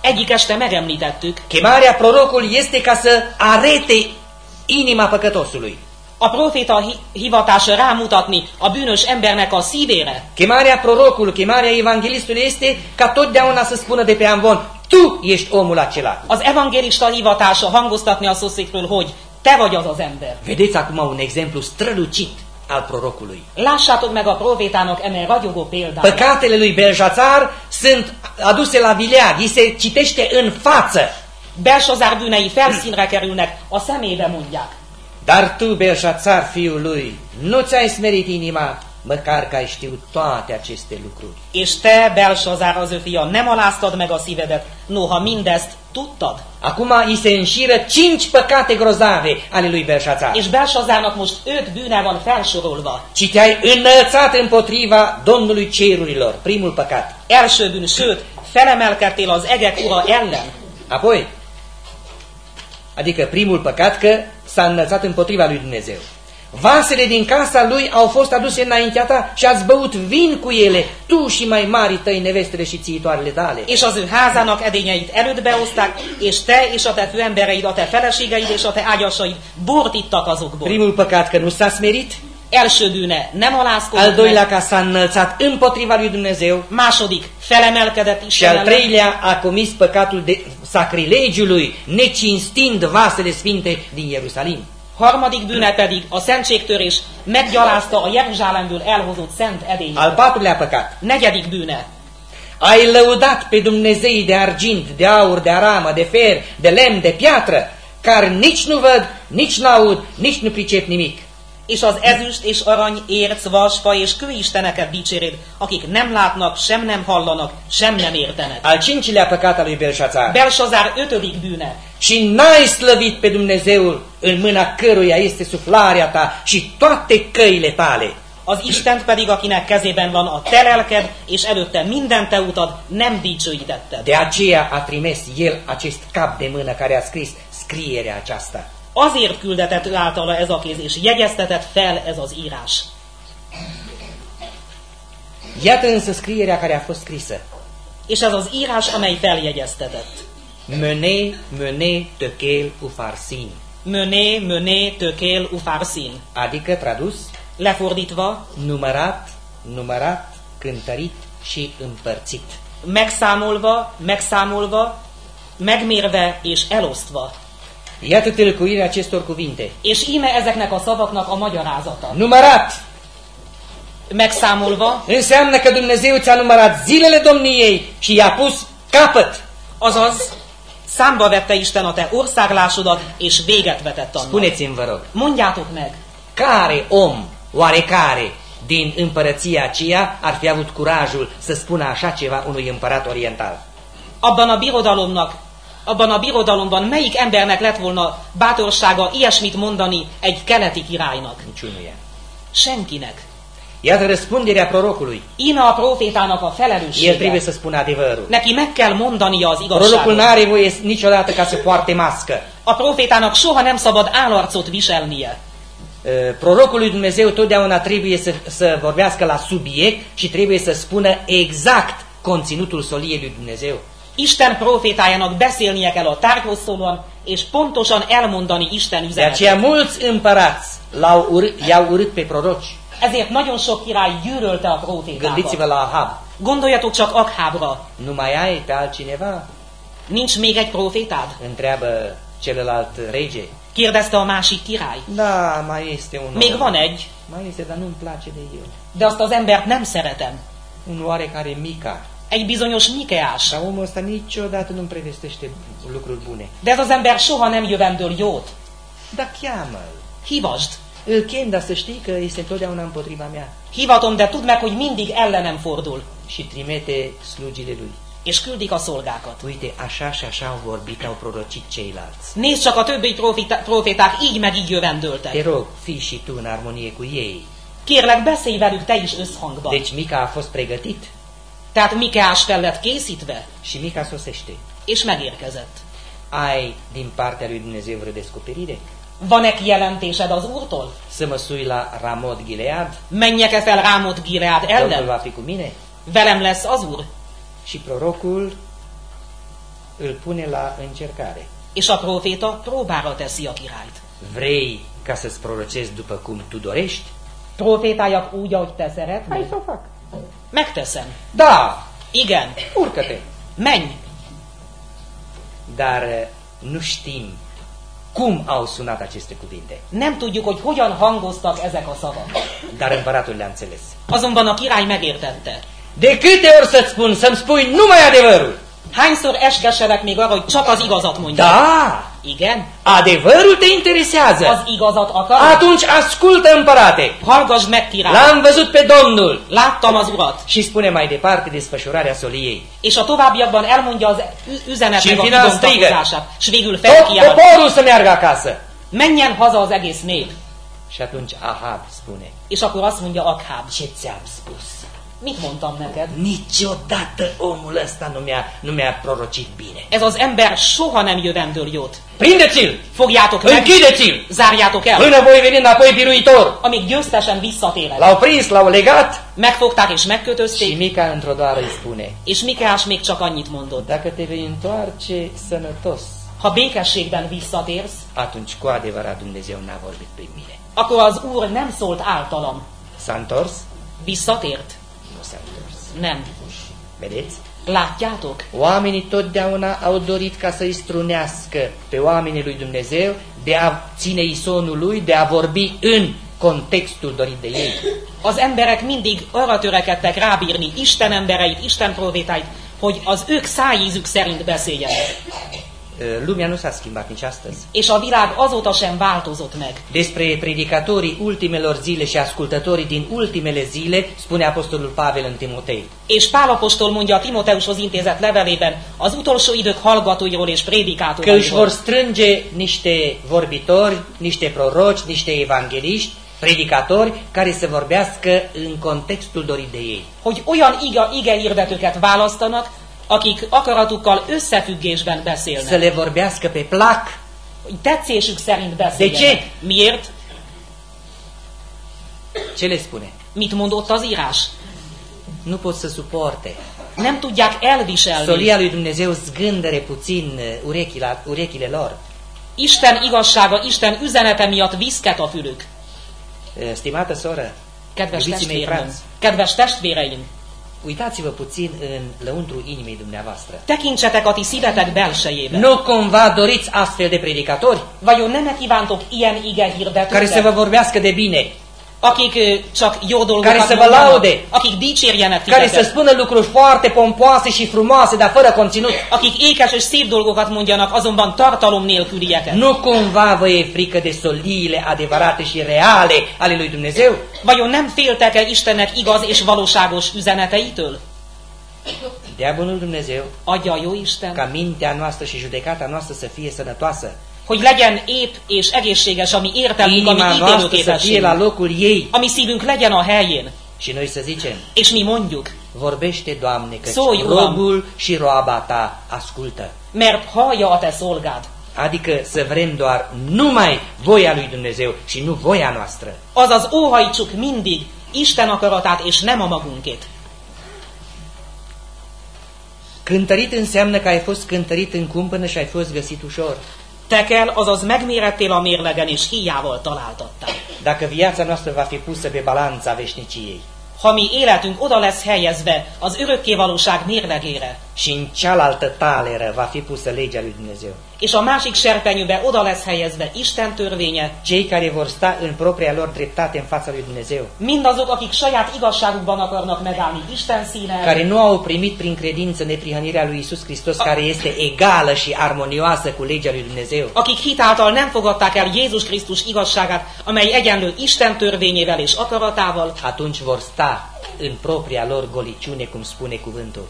Egyik este megemlítettük, chemarea prorocului este ca să arete inima păcătosului. a proféta hi- hivatása rámutatni a bűnös embernek a szívére. Chemarea prorocului, chemarea evanghelistului este ca totdeauna să spună de pe amvon, tu ești omul acela. Az evangélista hivatása hangoztatni a szószékről, hogy te vagy az az ember. Vedeți acum un exemplu strălucit al prorocului. Lássátok meg a profétának eme ragyogó példáját. Păcatele lui Belșațar sunt aduse la vileag, îi se citește în față. Belsazár bűnei felszínre kerülnek, a szemébe mondják. Dar tu, Belșațar, fiul lui, nu ți-ai smerit inima, măcar că ai știut toate aceste lucruri. És te, Belsazár az ő fia, nem aláztad meg a szívedet, noha mindezt tudtad. Acum îi se înșiră cinci păcate grozave ale lui Belșațar. És Belsazárnak most öt bűne van felsorolva. Ci te-ai înălțat împotriva Domnului cerurilor, primul păcat. Első bűn, sőt, felemelkedtél az egek ura ellen. Apoi, adică primul păcat că s-a înălțat împotriva lui Dumnezeu. Vasele din casa lui au fost aduse înaintea ta și ați băut vin cu ele, tu și mai mari tăi nevestele și țiitoarele tale. És az ő házának edényeit elődbe hozták, és te és a te főembereid, a te feleségeid és a te ágyasaid bort ittak azokból. Primul păcat că nu s-a smerit, Első bűne nem Al alázkodott doilea, meg, că s-a înălțat împotriva lui Dumnezeu. második felemelkedett Și al treilea a comis păcatul de sacrilegiului, necinstind vasele sfinte din Ierusalim. Harmadik bűne pedig a szentségtörés meggyalázta a Jeruzsálemből elhozott szent Al edényeket. patrulea păcat. Negyedik bűne, Ai lăudat pe Dumnezeii de argint, de aur, de aramă, de fer, de lemn, de piatră, care nici nu văd, nici n-aud, nici nu pricep nimic. És az ezüst és arany, érc, vasfa és kőisteneket dicséred, akik nem látnak, sem nem hallanak, sem nem értenek. Al cincilea păcat al lui Belșațar. Belsazár ötödik bűne, Și n-ai slăvit pe Dumnezeul în mâna căruia este suflarea ta și toate căile tale. az Istent pedig, akinek kezében van a te lelked, és előtte minden te utad, nem dicsőítetted. De aceea a trimis el acest cap de mână care a scris scrierea aceasta. Azért küldetett általa ez a kéz, és jegyeztetett fel ez az írás. Iată însă scrierea care a fost scrisă. És ez az írás, amely feljegyeztetett. Mene, mene, tökel, ufarsin. Möné, möné, tökél, ufarsin. Adică tradus, Lefordítva, numărat, numărat, cântărit și împărțit. megszámolva, megszámolva, megmérve és elosztva. Iată tâlcuirea acestor cuvinte. És íme ezeknek a szavaknak a magyarázata. Numărat Megszámolva, înseamnă că Dumnezeu ți-a numărat zilele domniei și i-a pus capăt. azaz számba vette Isten a te országlásodat, és véget vetett annak. Spuneți-mi, vă rog, Mondjátok meg, care om, oarecare, din împărăția aceea ar fi avut curajul să spună așa ceva unui împărat oriental? abban a birodalomnak, abban a birodalomban melyik embernek lett volna bátorsága ilyesmit mondani egy keleti királynak? Niciunuia. Senkinek. Iată răspunderea prorocului. Íme a profétának a El trebuie felelőssége. să spună adevărul. Neki meg kell mondania az Prorocul igazságot. nu are voie niciodată ca să poarte mască. A profétának soha nem szabad állarcot viselnie. Uh, Prorocul lui Dumnezeu totdeauna trebuie să, să vorbească la subiect și trebuie să spună exact conținutul soliei lui Dumnezeu. Isten profétájának beszélnie kell a tárgyhoz szólóan, és pontosan elmondani Isten De aceea mulți împărați l-au i-au pe proroci. Ezért nagyon sok király gyűlölte a Gândiți-vă profétákat. la Ahab. Gondoljatok csak Akhábra. Nu mai ai pe altcineva? Nincs még egy profétád? Întreabă celălalt rege. Kérdezte a másik király. Da, mai este un Még van egy, Mai este, dar nu-mi place de el. de azt az embert nem szeretem. Un oarecare Mica. Egy bizonyos Mikeás. Dar omul ăsta niciodată nu-mi prevestește lucruri bune. De ez az ember soha nem jövendől jót. Dar cheamă-l. Hivasd. Îl chem, dar să știi că este întotdeauna împotriva mea. Hivatom, de tudd meg, hogy mindig ellenem fordul. Și trimite slugile lui. És küldik a szolgákat. Uite, așa și așa au vorbit, au prorocit ceilalți. Nézd csak, a többi profita- proféták így meg így Te jövendöltek. rog, fii și tu în armonie cu ei. Kérlek, beszélj velük te is összhangban. Deci Mica a fost pregătit Tehát Mikeás fel lett készítve, și Mica sosește. és megérkezett. Ai din partea lui Dumnezeu vreo descoperire? Van-e kijelentésed az Úrtól? Să mă sui la Ramot Gilead? Menjek-e fel Rámot Gilead Domnul ellen? va fi cu mine? Velem lesz az Úr? Și prorocul îl pune la încercare. És a proféta próbára teszi a királyt. Vrei ca să-ți prorocezi după cum tu dorești? Profétáljak úgy, ahogy te Hai să o fac. Megteszem. Da, Igen. urcă-te. Menj. Dar eh, nu știm cum au sunat aceste cuvinte. Nem tudjuk, hogy hogyan hangoztak ezek a szavak. Dar împăratul le-a înțeles. Azonban a király megértette. De câte ori să-ți spun să-mi spui numai adevărul? Hányszor esgesselek még arra, hogy csak az igazat mondja? Da, Igen? adevărul te interesează. Az igazat akar? Atunci ascultă împărate. Hallgass meg, király! L-am văzut pe Domnul. Láttam az urat! Și spune mai departe desfășurarea soliei. És a továbbiakban elmondja az ü- üzenetnek Și a în final strigă. kibontakozását. És végül Tot felkiált. poporul să meargă acasă. Menjen haza az egész nép. Și atunci Ahab spune, És akkor azt mondja Akháb. ce ți-am spus? Mit mondtam neked? Niciodată omul ăsta nu mi-a, nu mi-a prorocit bine. Ez az ember soha nem jövendől jót. Prindeți-l! Fogjátok meg, Închideți-l! zárjátok el, Până voi veni înapoi biruitor. amíg győztesen visszatérek. L-au prins, l-au legat Megfogták és și megkötözték, Mica într-o doară îi spune, és Mikeás még csak annyit mondott. dacă te vei întoarce sănătos, Ha békességben visszatérsz, atunci cu adevărat Dumnezeu n-a vorbit prin mine. akkor az Úr nem szólt általam. S-a întors? Visszatért? Întors. Nem. Vedeți? Látjátok? Oamenii totdeauna au dorit ca să-i strunească pe oamenii lui Dumnezeu de a ține isonul lui, de a vorbi în contextul dorit de ei. Az emberek mindig arra törekedtek rábírni Isten embereit, Isten profétáit, hogy az ők szájízük szerint beszéljenek. Lumea nu s-a schimbat nici astăzi. És a világ azóta sem változott meg. Despre predicatorii ultimelor zile și ascultătorii din ultimele zile, spune Apostolul Pavel în Timotei. És Pál apostol mondja a Timoteushoz intézett levelében az utolsó idők hallgatóiról és Că își vor prédikátorairól, strânge niște vorbitori, niște proroci, niște evangeliști, predicatori, care să vorbească în contextul dorit de ei. hogy olyan iga, igehirdetőket választanak, akik akaratukkal összefüggésben Să beszélnek. le vorbească pe plac, tetszésük szerint De beszéljenek. ce? Miért? ce le spune? Mit mondott az írás? Nu pot să suporte. Nem tudják elviselni. Solia lui Dumnezeu zgândere puțin uh, urechile, urechile lor. Isten igazsága, Isten üzenete miatt viszket a fülük. Uh, Stimată soră, Kedves frați, kedves testvéreim, uitați-vă puțin în lăuntru inimii dumneavoastră. tekintsetek a ti szívetek belsejébe. Nu cumva doriți astfel de predicatori Vajon nem kívántok ilyen ige care să vă hirdetőket, vorbească de bine, akik csak jó Care dolgokat să vă mondanak, laude. akik dicsérjenek care să titeket, spună lucruri foarte pompoase și frumoase, dar fără conținut. akik ékes és szép dolgokat mondjanak, azonban tartalom nélkülieket. Nu cumva vă e frică de soliile adevărate și reale ale lui Dumnezeu? Vajon nem féltek-e Istennek igaz és valóságos üzeneteitől? Dea bunul Dumnezeu Adja a jó Isten, ca mintea noastră și judecata noastră să fie sănătoasă. Hogy legyen épp és egészséges a mi értelmünk, a mi Inima noastră să fie la ítélőképességünk. locul ei. A mi szívünk legyen a helyén. Și noi să zicem, És mi mondjuk, vorbește, Doamne, că Szólj, Uram! robul și roaba ta ascultă. mert hallja a te szolgád. Adică să vrem doar numai voia lui Dumnezeu și nu voia noastră. Azaz óhajtsuk mindig Isten akaratát és nem a magunkét. Cântărit înseamnă că ai fost cântărit în cumpănă și ai fost găsit ușor. Tekel, azaz megmérettél a mérlegen és híjával találtattál. Dacă viața noastră va fi pusă pe balanța veșniciei Ha mi életünk oda lesz helyezve az örökkévalóság mérlegére, și în cealaltă taleră va fi pusă legea lui Dumnezeu, és a másik serpenyőbe oda lesz helyezve Isten törvénye, cei care vor sta în propria lor dreptate în fața lui Dumnezeu, mindazok, akik saját igazságukban akarnak megállni Isten színe care nu au primit prin credință neprihănirea lui Isus Hristos, care este egală și armonioasă cu legea lui Dumnezeu, akik hitáltal nem fogadták el Jézus Krisztus igazságát, amely egyenlő Isten törvényével és akaratával, atunci vor sta în propria lor goliciune, cum spune cuvântul.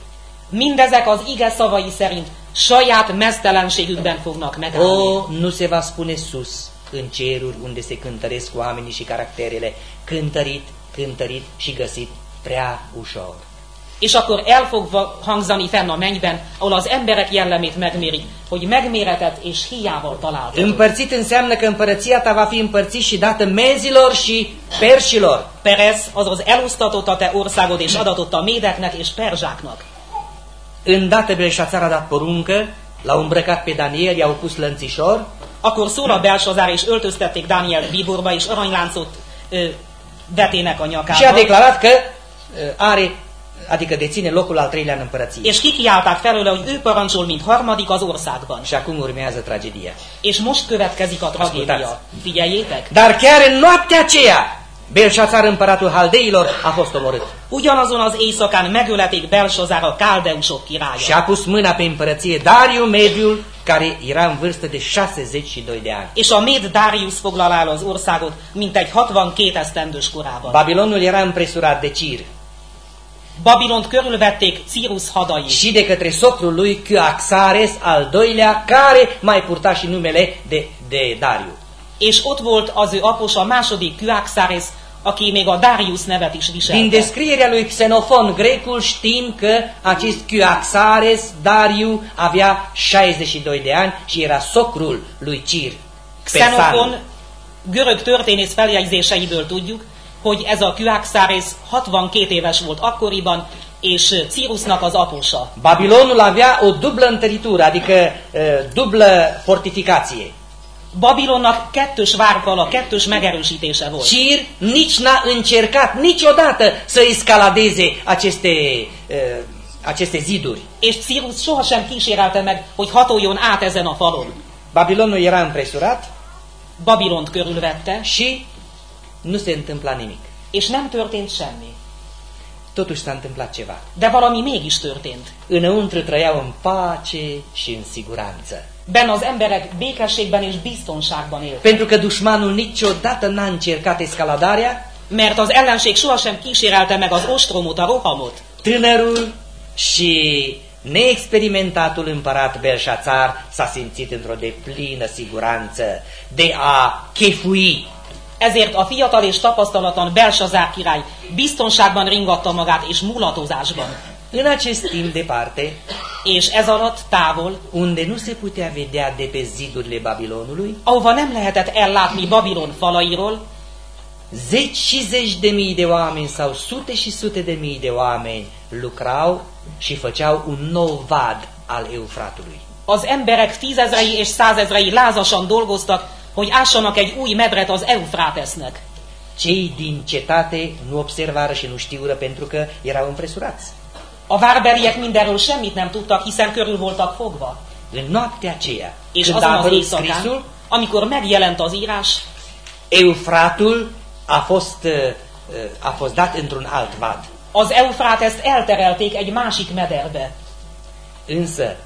Mindezek az ige szavai szerint saját meztelenségükben fognak megállni. O, nu se va spune sus, în ceruri, unde se cântăresc oamenii și caracterele, cântărit, cântărit și găsit prea ușor. És akkor el fog hangzani fenn a mennyben, ahol az emberek jellemét megmérik, hogy megméretett és hiával találtak. Împărțit înseamnă că împărăția ta va fi împărțit și dată mezilor și perșilor. Perez, azaz elosztatott a te országod és adatott a médeknek és perzsáknak. Îndată Belșațar a dat poruncă, l-au îmbrăcat pe Daniel, i-au pus lănțișor Akkor szól a Belsazár, és öltöztették Dániel bíborba, és aranyláncot ö, vetének a și a nyakába. declarat că uh, are, adică deține locul al treilea în împărăție. És kikiálták felőle, hogy ő parancsol, mint harmadik az országban. Și acum urmează tragedia. És most következik a tragédia. Ascultați. Figyeljétek! Dar chiar în noaptea aceea, Belșațar, împăratul haldeilor, a fost omorât. Ugyanazon az éjszakán megöleték Belsazár a káldeusok királya. Și a pus mâna pe împărăție Dariu Mediul, care era în vârstă de 62 de ani. És a Méd Darius foglal el az országot, mintegy 62 esztendős korában. Babilonul era împresurat de Cir Babilont körülvették Círus hadai, și de către socrul lui Cyaxares al doilea, care mai purta și numele de, de Dariu. És ott volt az ő apos, a második Kyaxares, aki még a Darius nevet is Din viselte. descrierea lui Xenofon grecul știm că acest Cyaxares, Dariu, avea 62 de ani și era socrul lui Cir. Xenofon görög történész feljegyzéseiből tudjuk, hogy ez a Kyaxares 62 éves volt akkoriban, és Cirusnak az apusa. Babilonul avea o dublă întăritură, adică uh, dublă fortificație. Babilonnak kettős várfala, kettős megerősítése volt. Cir nici n-a încercat niciodată să escaladeze aceste, uh, aceste ziduri. És Cirus sohasem kísérelte meg, hogy hatoljon át ezen a falon. Babilonul era împresurat Babilont körülvette, și nu se întâmpla nimic. és nem történt semmi. Totuși s-a întâmplat ceva. De valami mégis történt. Înăuntru trăiau în pace și în siguranță. Benne az emberek békességben és biztonságban éltek. Pentru că dușmanul niciodată n-a încercat escaladarea, Mert az ellenség sohasem kísérelte meg az ostromot, a rohamot. tânărul și neexperimentatul împărat Belșațar s-a simțit într-o deplină siguranță de a chefui. Ezért a fiatal és tapasztalatlan Belsazár király biztonságban ringatta magát és mulatozásban. În acest timp departe, És ez alatt távol, unde nu se putea vedea de pe zidurile Babilonului, ahova nem lehetett ellátni Babilon falairól, zeci și zeci de mii de oameni sau sute și sute de mii de oameni lucrau și făceau un nou vad al Eufratului. az emberek tízezrei és százezrei lázasan dolgoztak, hogy ássanak egy új medret az Eufrátesznek. Cei din cetate nu observară și nu știură pentru că erau împresurați. A várberiek mindenről semmit nem tudtak, hiszen körül voltak fogva. În noaptea aceea, És azon az éjszakán, amikor megjelent az írás, Eufratul a fost, a fost dat într-un alt vad. az Eufráteszt elterelték egy másik mederbe. Însă,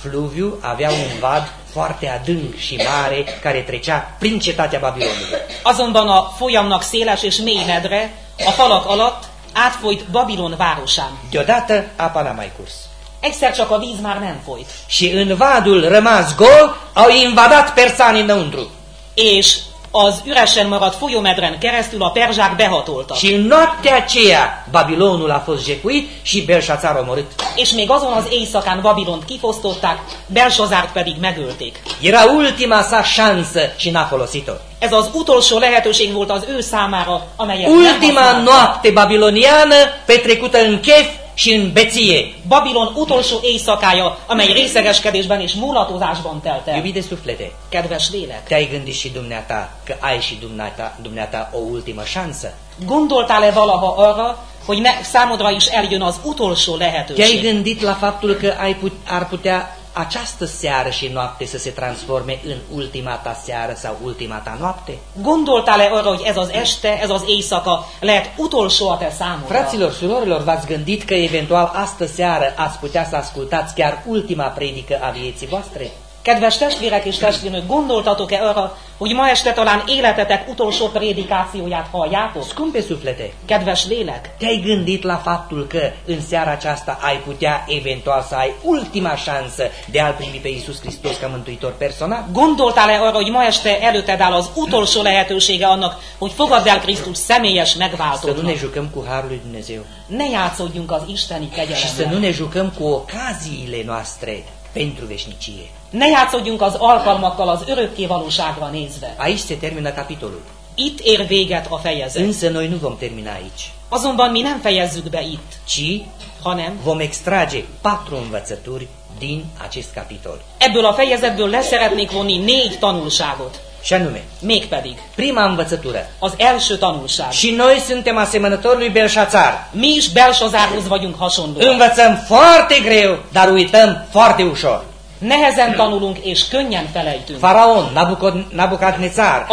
fluviu avea un vad foarte adânc și mare care trecea prin cetatea Babilonului. Azonban a folyamnak széles és mély medre a falak alatt átfolyt Babilon városán. Deodată apa n-a mai curs. Egyszer csak a víz már nem folyt. Și în vadul rămas gol au invadat persanii înăuntru. És az üresen maradt folyómedren keresztül a perzsák behatoltak. Și noaptea aceea Babilonul a fost jefuit și Belșațar omorât. És még azon az éjszakán Babilont kifosztották, Belsazárt pedig megölték. Era ultima sa șansă și n-a folosit-o. Ez az utolsó lehetőség volt az ő számára, amelyet Ultima noapte babiloniană petrecută în chef în beție. Babilon utolsó éjszakája, amely részegeskedésben és mulatozásban telt el. Iubit de suflete, Kedves lélek, te-ai gândit și dumneata că ai și dumneata, dumneata o ultimă șansă? gondoltál-e valaha arra, hogy ne, számodra is eljön az utolsó Te-ai lehetőség? gândit la faptul că ai put, ar putea această seară și noapte să se transforme în ultima ta seară sau ultima ta noapte? Gondoltál-e arra, hogy ez az este, ez az éjszaka lehet utolsó a te számodra? Fraților, surorilor, v-ați gândit că eventual astă seară ați putea să ascultați chiar ultima predică a vieții voastre? Kedves testvérek és testvérnők, gondoltatok-e arra, hogy ma este talán életetek utolsó prédikációját halljátok? Scumpe suflete, Kedves lélek, te-ai gândit la faptul că în seara aceasta ai putea eventual să ai ultima șansă de a-L primi pe Iisus Hristos ca mântuitor personal? gondoltál-e arra, hogy ma este előtted áll az utolsó lehetősége annak, hogy fogadd el Krisztus személyes Să nu ne jucăm cu Harul lui Dumnezeu Ne játszódjunk az isteni și să nu kegyelemmel. ne jucăm cu ocaziile noastre pentru veșnicie. Ne játszódjunk az alkalmakkal az örökké valóságra nézve. Aici se termină capitolul. Itt ér véget a fejezet. Însă noi nu vom termina aici, Azonban mi nem fejezzük be itt, ci hanem vom extrage patru învățături din acest capitol. ebből a fejezetből leszeretnék vonni négy tanulságot. Și anume, Mégpedig prima învățătură. az első tanulság. Și noi suntem asemănători lui Belșațar. Mi is Belsazárhoz vagyunk hasonlóak. Învățăm foarte greu, dar uităm foarte ușor. Nehezen tanulunk és könnyen felejtünk. Faraon,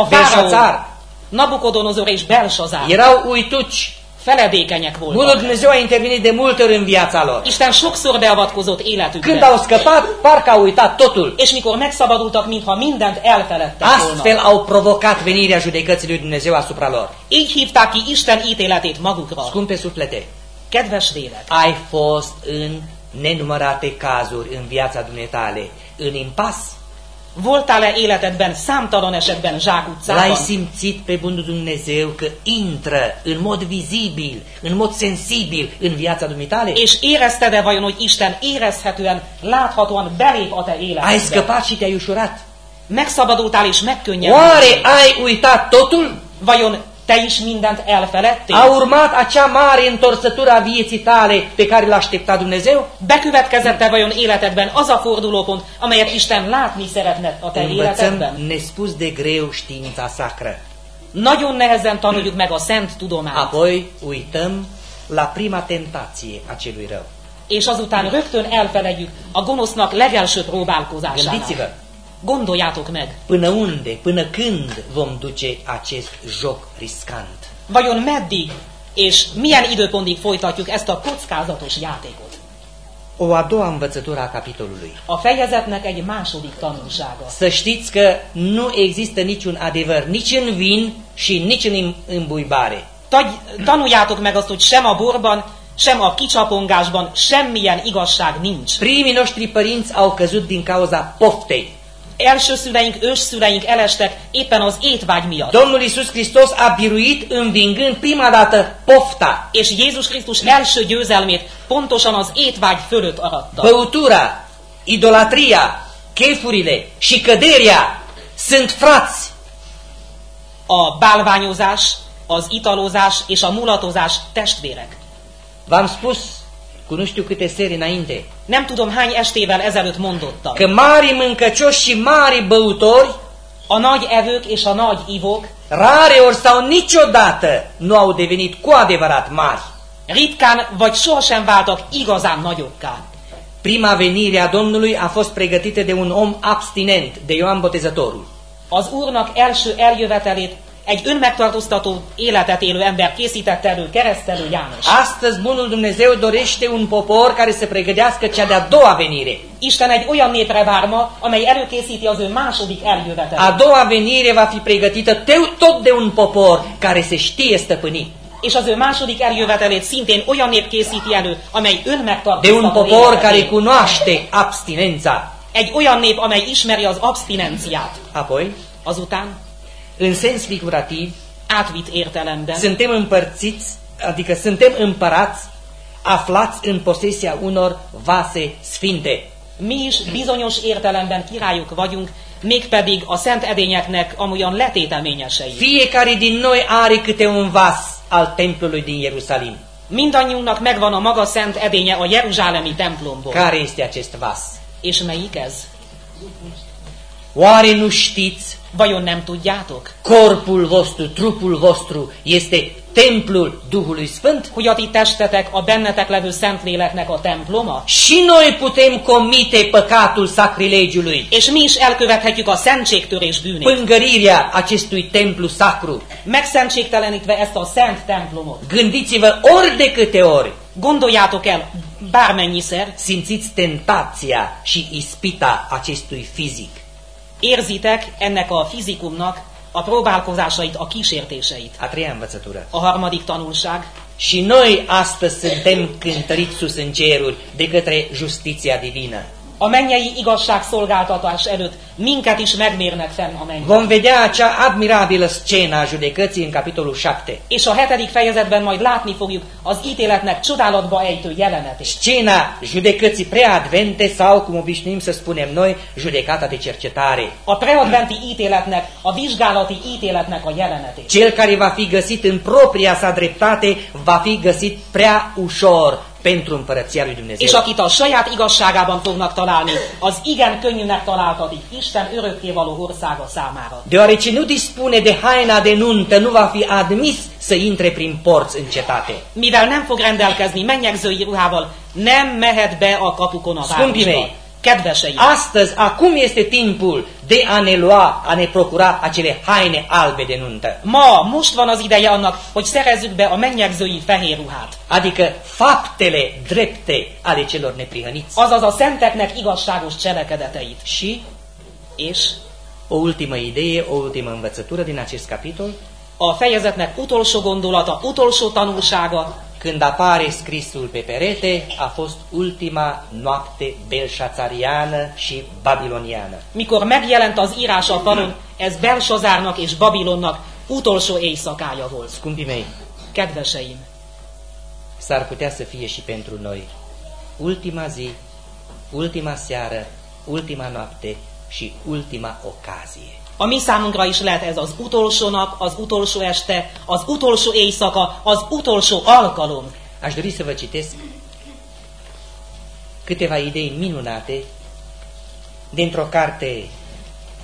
Belșațar fáraó, Nabukodonozor és Belsazár erau uituci. Feledékenyek Bunul voltak. Dumnezeu a intervenit de multe ori în viața lor. Isten sokszor beavatkozott Când életükbe. au scăpat, parcă au uitat totul. És mikor megszabadultak, mintha mindent elfeledtek Astfel volna. au provocat venirea judecății lui Dumnezeu asupra lor. Így hívták ki Isten ítéletét magukra. Scumpe suflete, Kedves lélek, ai fost în nenumărate cazuri în viața dumnetale, în impas. Voltál-e életedben számtalan esetben L-ai zsákutcában? simțit pe bunul Dumnezeu că intră în mod vizibil, în mod sensibil în viața dumitale? És érezted-e vajon, hogy Isten érezhetően, láthatóan belép a te Ai életedbe? scăpat și te-ai ușurat? Megszabadultál és megkönnyebbültél? Oare ai uitat totul? Vajon Te is mindent elfeledtél? A urmat acea mare întorsătură a vieții tale pe care l-a așteptat Dumnezeu? Bekövetkezett-e vajon életedben az a fordulópont, amelyet Isten látni szeretne a te Învățăm életedben? nespus de greu știința sacră. Nagyon nehezen tanuljuk meg a szent tudományt, Apoi uităm la prima tentație a celui rău. és azután rögtön elfeledjük a gonosznak legelső próbálkozását. Gândiți-vă, Gondoljátok meg, până unde, până când vom duce acest joc riscant? vajon meddig és milyen időpontig folytatjuk ezt a kockázatos játékot? O a doua învățătură a capitolului. A fejezetnek egy második tanulsága. Să știți că nu există niciun adevăr nici în vin și nici în îmbuibare. Tanuljátok meg azt, hogy sem a borban, sem a kicsapongásban semmilyen igazság nincs. Primii noștri părinți au căzut din cauza poftei. Elsőszüleink, ősszüleink elestek éppen az étvágy miatt. Domnul Iisus Hristos a biruit învingând prima dată pofta, És Jézus Krisztus első győzelmét pontosan az étvágy fölött aratta. băutura, idolatria, chefurile și căderea sunt frați. A bálványozás, az italozás és a mulatozás testvérek. V-am spus cu nu știu câte seri înainte Nem tudom hány estével ezelőtt mondottam. că mari mâncăcioși și mari băutori A nagy evők és a nagy ivók rare ori sau niciodată nu au devenit cu adevărat mari. ritkán vagy sohasem váltak igazán nagyokká. Prima venire a Domnului a fost pregătită de un om abstinent, de Ioan Botezătorul. Az Úrnak első eljövetelét egy önmegtartóztató életet élő ember készítette elő keresztelő János. Astăzi Bunul Dumnezeu dorește un popor care să pregătească cea de-a doua venire. Isten egy olyan népre vár ma, amely előkészíti az ő második A eljövetelét. doua venire va fi pregătită tot de un popor care se știe stăpâni. És az ő második eljövetelét szintén olyan nép készíti elő, amely De un popor care cunoaște abstinența. Egy olyan nép, amely ismeri az abstinenciát. Apoi, Azután în sens figurativ, átvitt értelemben suntem împărțiți, adică suntem împărați, aflați în posesia unor vase sfinte. mi is bizonyos értelemben királyok vagyunk, mégpedig a szent edényeknek amolyan letéteményesei. Fiecare din noi are câte un vas al templului din Ierusalim. Mindannyiunknak megvan a maga szent edénye a Jeruzsálemi templomból. Care este acest vas? És melyik ez? Oare nu știți? Vajon nem tudjátok? Corpul vostru, trupul vostru este templul Duhului Sfânt? Hogy a ti testetek a bennetek levő Szentléleknek a temploma? Și noi putem comite păcatul sacrilegiului, És mi is elkövethetjük a szentségtörés bűnét. pângărirea acestui templu sacru. Megszentségtelenítve ezt a szent templomot. Gândiți-vă ori de câte ori Gondoljátok el, bármennyiszer simțiți tentația și ispita acestui fizic. Érzitek ennek a fizikumnak a próbálkozásait, a kísértéseit. A treia învățătură. A harmadik tanulság. Și noi astăzi suntem cântăriți sus în ceruri de către justiția divină. A mennyei igazságszolgáltatás előtt minket is megmérnek fenn a mennyben. Vom vedea acea admirabilă scenă a judecății în capitolul 7. És a hetedik fejezetben majd látni fogjuk az ítéletnek csodálatba ejtő jelenetét. Scena judecății preadvente sau, cum obișnuim să spunem noi, judecata de cercetare. A preadventi ítéletnek, a vizsgálati ítéletnek a jelenetét. Cel care va fi găsit în propria sa dreptate va fi găsit prea ușor pentru împărăția lui És Dumnezeu. akit a saját igazságában fognak találni, az igen könnyűnek találtatik Isten örökkévaló országa számára. Deoarece nu dispune de haina de nuntă, nu va fi admis să intre prin porți în cetate. Mivel nem fog rendelkezni mennyegzői ruhával, nem mehet be a kapukon a Scumpii városba. mei, Kedveseim, Astăzi, acum este timpul de a ne lua, a ne procura acele haine albe de nuntă. ma, most van az ideje annak, hogy szerezzük be a mennyegzői fehér ruhát. Adică faptele drepte ale celor neprihăniți. Azaz a szenteknek igazságos cselekedeteit. Și És o ultimă idee, o ultimă învățătură din acest capitol, a fejezetnek utolsó gondolata, utolsó tanulsága, când apare scrisul pe perete, a fost ultima noapte belșațariană și babiloniană. mikor megjelent az írás a falon, ez Belsazárnak és Babilonnak utolsó éjszakája volt. Scumpii mei, Kedveseim, s-ar putea să fie și pentru noi ultima zi, ultima seară, ultima noapte și ultima ocazie. A mi számunkra is lehet ez az utolsó nap, az utolsó este, az utolsó éjszaka, az utolsó alkalom. Aș dori să vă citesc câteva idei minunate dintr-o carte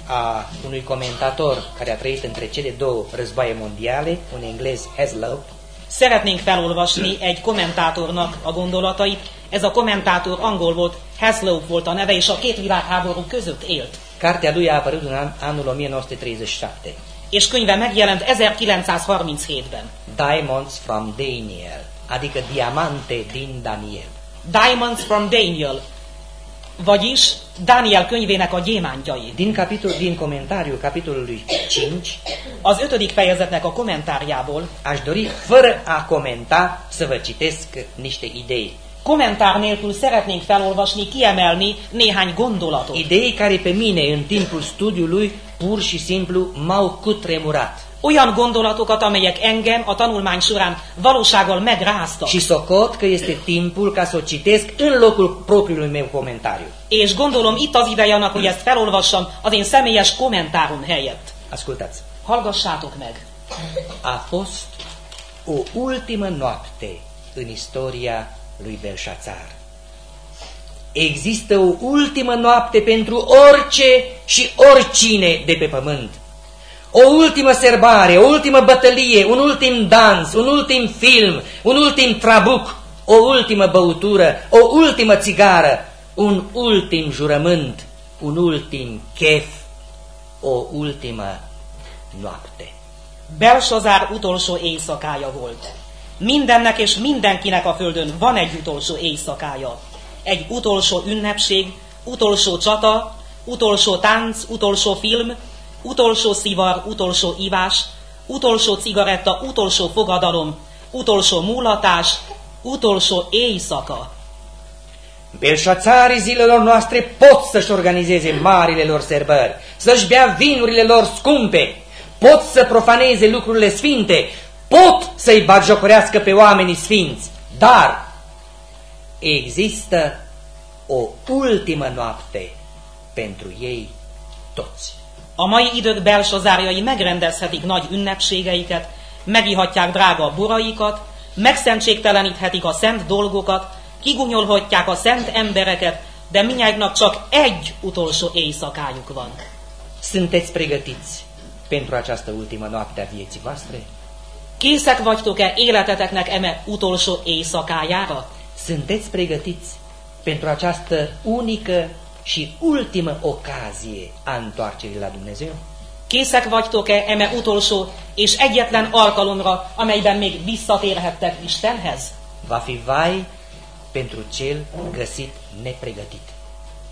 a unui comentator care a trăit între cele două războaie mondiale, un englez Haslow, Szeretnénk felolvasni egy kommentátornak a gondolatait. Ez a kommentátor angol volt, Haslow volt a neve, és a két világháború között élt. Cartea lui a apărut în an, anul 1937. És könyve megjelent 1937-ben. Diamonds from Daniel, adică diamante din Daniel. Diamonds from Daniel, vagyis Dániel könyvének a gyémántjai. Din, capitol, din comentariul capitolului 5, Az ötödik fejezetnek a kommentárjából aș dori, fără a comenta, să vă citesc niște idei. Kommentár nélkül szeretnénk felolvasni, kiemelni néhány gondolatot. Idei care pe mine, în timpul studiului, pur și simplu m-au cutremurat. Olyan gondolatokat, amelyek engem a tanulmány során valósággal megráztak. Și socot că este timpul ca să o citesc în locul propriului meu comentariu. És gondolom itt az ideje annak, hogy ezt felolvassam az én személyes kommentárom helyett. Ascultați. Hallgassátok meg! A fost o ultimă noapte în istoria lui Belșațar. Există o ultimă noapte pentru orice și oricine de pe pământ. O ultimă serbare, o ultimă bătălie, un ultim dans, un ultim film, un ultim trabuc, o ultimă băutură, o ultimă țigară, un ultim jurământ, un ultim chef, o ultimă noapte. Belsazár utolsó éjszakája volt. Mindennek és mindenkinek a földön van egy utolsó éjszakája. Egy utolsó ünnepség, utolsó csata, utolsó tánc, utolsó film, utolsó szivar, utolsó ivás, utolsó cigaretta, utolsó fogadalom, utolsó múlatás, utolsó éjszaka. Belșațarii zilelor noastre pot să-și organizeze marile lor serbări, să-și bea vinurile lor scumpe, pot să profaneze lucrurile sfinte, pot să-i bagiocorească pe oamenii sfinți, dar există o ultimă noapte pentru ei toți. A mai idők belsazárjai megrendezhetik nagy ünnepségeiket, megihatják drága boraikat, megszentségteleníthetik a szent dolgokat, kigunyolhatják a szent embereket, de minnyájuknak csak egy utolsó éjszakájuk van. Sunteți pregătiți pentru această ultimă noapte a vieții voastre? Készek vagytok-e életeteknek eme utolsó éjszakájára? Sunteți pregătiți pentru această unică și ultimă ocazie a întoarcerii la Dumnezeu? Készek vagytok-e eme utolsó és egyetlen alkalomra, amelyben még visszatérhettek Istenhez? Va fi vai pentru cel găsit nepregătit.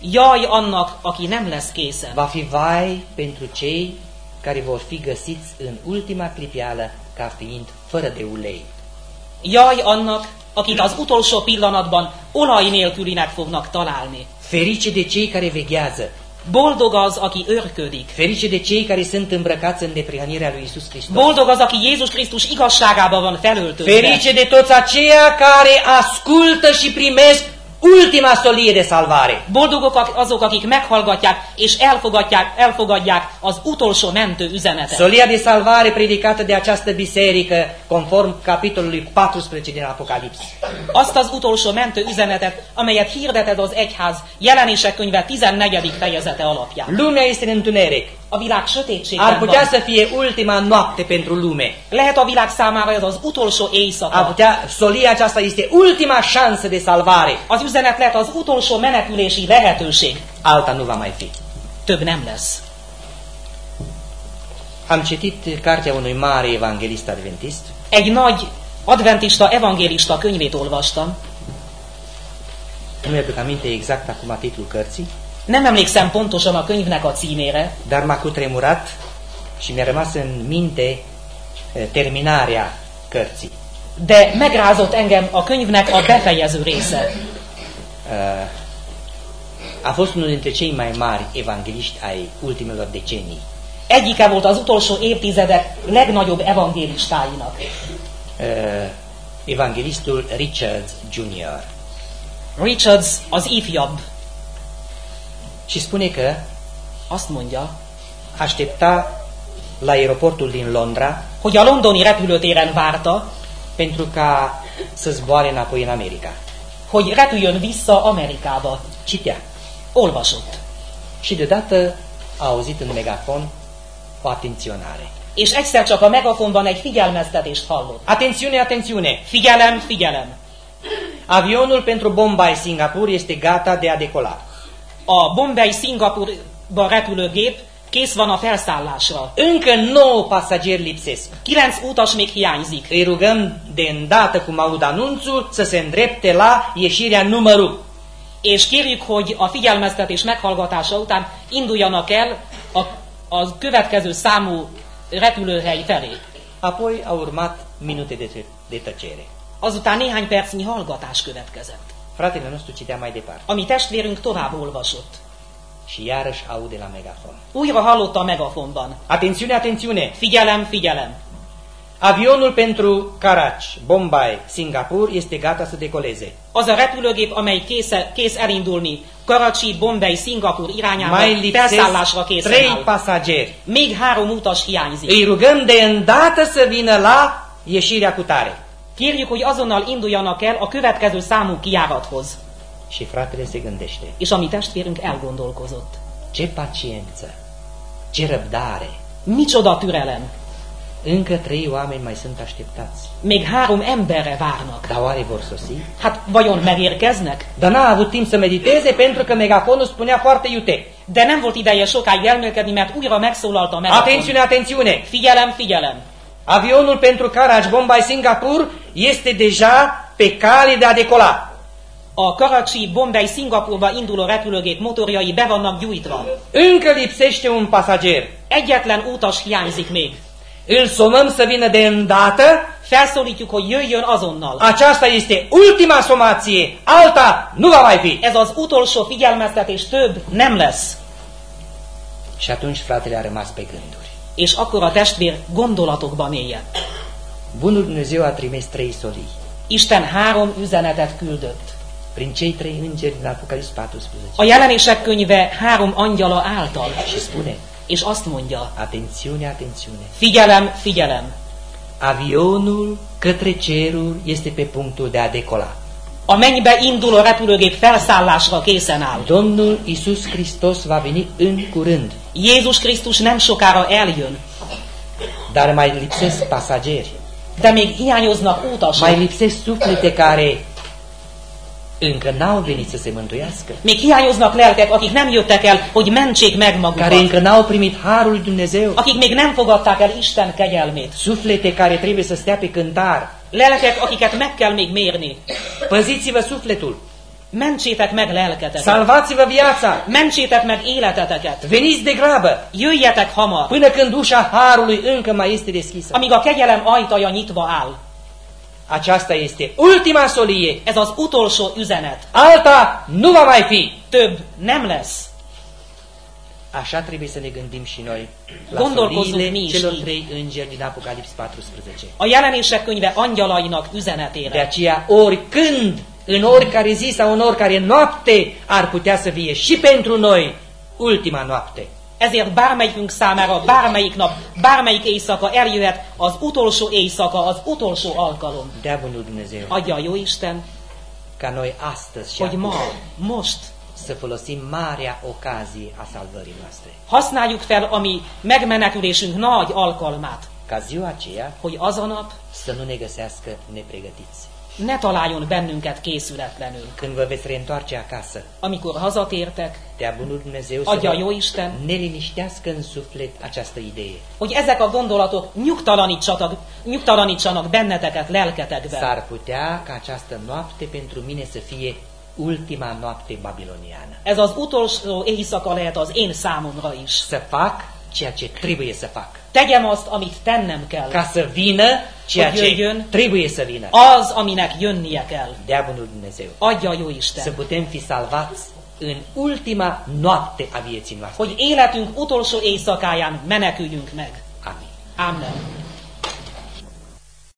Jaj annak, aki nem lesz készen. Va fi vai pentru cei care vor fi găsiți în ultima clipială ca fiind fără de ulei. Jaj annak, akit az utolsó pillanatban olaj nélkülinek fognak találni. Ferice de cei care veghează, Boldog az, aki örködik. ferice de cei care sunt îmbrăcați în neprihănirea lui Isus Hristos. Boldog az, aki Jézus Krisztus igazságába van felöltözve. Ferice de toți aceia care ascultă și primesc ultima solie de salvare. Boldogok azok, akik meghallgatják és elfogadják, elfogadják az utolsó mentő üzenetet. Solia de salvare predicată de această biserică conform capitolului 14 din Apocalips. Azt az utolsó mentő üzenetet, amelyet hirdeted az egyház jelenések könyve 14. fejezete alapján. Lumea este în întuneric. A világ Ar sötétségben putea van. să fie ultima noapte pentru lume. Lehet a világ számára ez az utolsó Ar éjszaka. putea, solia aceasta este ultima șansă de salvare. Az üzenet lehet az utolsó menekülési lehetőség. Alta nu va mai fi. Több nem lesz. Am citit cartea unui mare evanghelist adventist Egy nagy adventista evangélista könyvét olvastam. Nu mi-aduc aminte exact acum titlul cărții, Nem emlékszem pontosan a könyvnek a címére, dar m-a cutremurat și mi-a rămas în minte eh, terminarea cărții. de megrázott engem a könyvnek a befejező része. Eh, A fost unul dintre cei mai mari evangeliști ai ultimelor decenii. Egyike volt az utolsó évtizedek legnagyobb evangélistáinak. Eh, Evanghelistul Richards Jr. Richards az ifjabb Și spune că azt mondja, aștepta la aeroportul din Londra hogy a londoni repülőtéren várta, pentru ca să zboare înapoi în America. Hogy repüljön vissza Amerikába. Citea. Olvasott. Și deodată a auzit în megafon o atenționare. És egyszer csak a megafonban egy figyelmeztetést hallott. Atențiune, atențiune! Figyelem, figyelem! Avionul pentru Bombay Singapur este gata de a decola. A Bombay Szingapurba repülőgép kész van a felszállásra. Încă 9 pasageri lipsesc. Kilenc utas még hiányzik. Îi rugăm de îndată cum aud anunțul să se îndrepte la ieșirea numărul. És kérjük, hogy a figyelmeztetés meghallgatása után induljanak el a, a következő számú repülőhely felé. Apoi a urmat minute de, de tăcere. Azután néhány percnyi hallgatás következett. Fratele nostru citea mai departe Ami testvérünk tovább olvasott. Și iarăși aude la megafon. Újra hallotta a megafonban. Atențiune, atențiune! Figyelem, figyelem! Avionul pentru Karachi, Bombay, Singapur este gata să decoleze. Az a repülőgép, amely kész, kész elindulni Karachi, Bombay, Szingapur irányába Mai felszállásra készen trei áll. pasageri. Még három utas hiányzik. Îi rugăm de îndată să vină la ieșirea cu tare. Kérjük, hogy azonnal induljanak el a következő számú kijárathoz. Și fratele se gândește. És a mi testvérünk elgondolkozott. Ce paciență, ce răbdare. Micsoda türelem! Încă trei oameni mai sunt așteptați. Még három emberre várnak. Dar oare vor sosi? Hát vajon megérkeznek? Dar n-a avut timp să mediteze pentru că megafonul spunea foarte iute. De nem volt ideje sokáig elmélkedni, mert újra megszólalta meg. Atențiune, atențiune! Figyelem, figyelem! Avionul pentru Karachi, Bombay, Singapur este deja pe cale de a decola. A Karachi, Bombay, Szingapurba induló repülőgép motorjai be vannak gyújtva. Încă lipsește un pasager. Egyetlen utas hiányzik még. Îl somăm să vină de îndată. Felszólítjuk, hogy jöjjön azonnal. Aceasta este ultima somație. Alta nu va mai fi. Ez az utolsó figyelmeztetés több nem lesz. Și atunci fratele a rămas pe gânduri. És akkor a testvér gondolatokba mélyedt. Bunul Dumnezeu a trimis trei solii. Isten három üzenetet küldött. Prin cei trei îngeri din Apocalips 14. A jelenések könyve három angyala által. Și spune, És azt mondja, atențiune, atențiune. figyelem, figyelem, Avionul către cerul este pe punctul de a decola. a mennybe induló repülőgép felszállásra készen áll. Domnul Isus Hristos va veni în curând, Jézus Krisztus nem sokára eljön, dar mai lipsesc pasageri, de még hiányoznak mai utasok. lipsesc suflete care încă n-au venit să se mântuiască, Még hiányoznak lelkek, akik nem jöttek el, hogy mentsék meg care magukat. încă n-au primit harul lui Dumnezeu, Akik még nem fogadták el Isten kegyelmét. suflete care trebuie să stea pe cântar. Lelkek, akiket meg kell még mérni. Păziți-vă sufletul, Mentsétek meg lelketeket. salvați-vă viața, Mentsétek meg életeteket. veniți de grabă, Jöjjetek hamar, până când ușa harului încă mai este deschisă. amíg a kegyelem ajtaja nyitva áll. Aceasta este ultima solie, Ez az utolsó üzenet. alta nu va mai fi. Több nem lesz. Așa trebuie să ne gândim și noi la Gondolkozunk soliile mi is celor így. trei îngeri din Apocalips 14. A jelenések könyve angyalainak De üzenetére. aceea, oricând, în oricare zi sau în oricare noapte, ar putea să fie și pentru noi ultima noapte. Ezért bármelyikünk számára, bármelyik nap, bármelyik éjszaka eljöhet az utolsó éjszaka, az utolsó alkalom. Dea bunul Dumnezeu Adja a jó Isten, ca noi astăzi și hogy ma, most să folosim marea ocazie a salvării noastre. használjuk fel a mi megmenekülésünk nagy alkalmát, Ca ziua aceea hogy az a nap să nu ne găsească nepregătiți. Ne találjon bennünket készületlenül. Când vă veți reîntoarce acasă, Amikor hazatértek, dea bunul Dumnezeu adja jó Isten, ne liniștească în suflet această idee. hogy ezek a gondolatok nyugtalanítsanak, nyugtalanítsanak benneteket lelketekben. S-ar putea ca această noapte pentru mine să fie ultima noapte babiloniană. Ez az utolsó éjszaka lehet az én számomra is. Să fac ceea ce trebuie să fac. Tegyem azt, amit tennem kell. Ca să vină ceea ce jöjjön. trebuie să vină. Az, aminek jönnie kell. Dea bunul Dumnezeu. Adja jó Să Isten. putem fi salvați în ultima noapte a vieții noastre. Hogy életünk utolsó éjszakáján meneküljünk meg. Amin. Amen.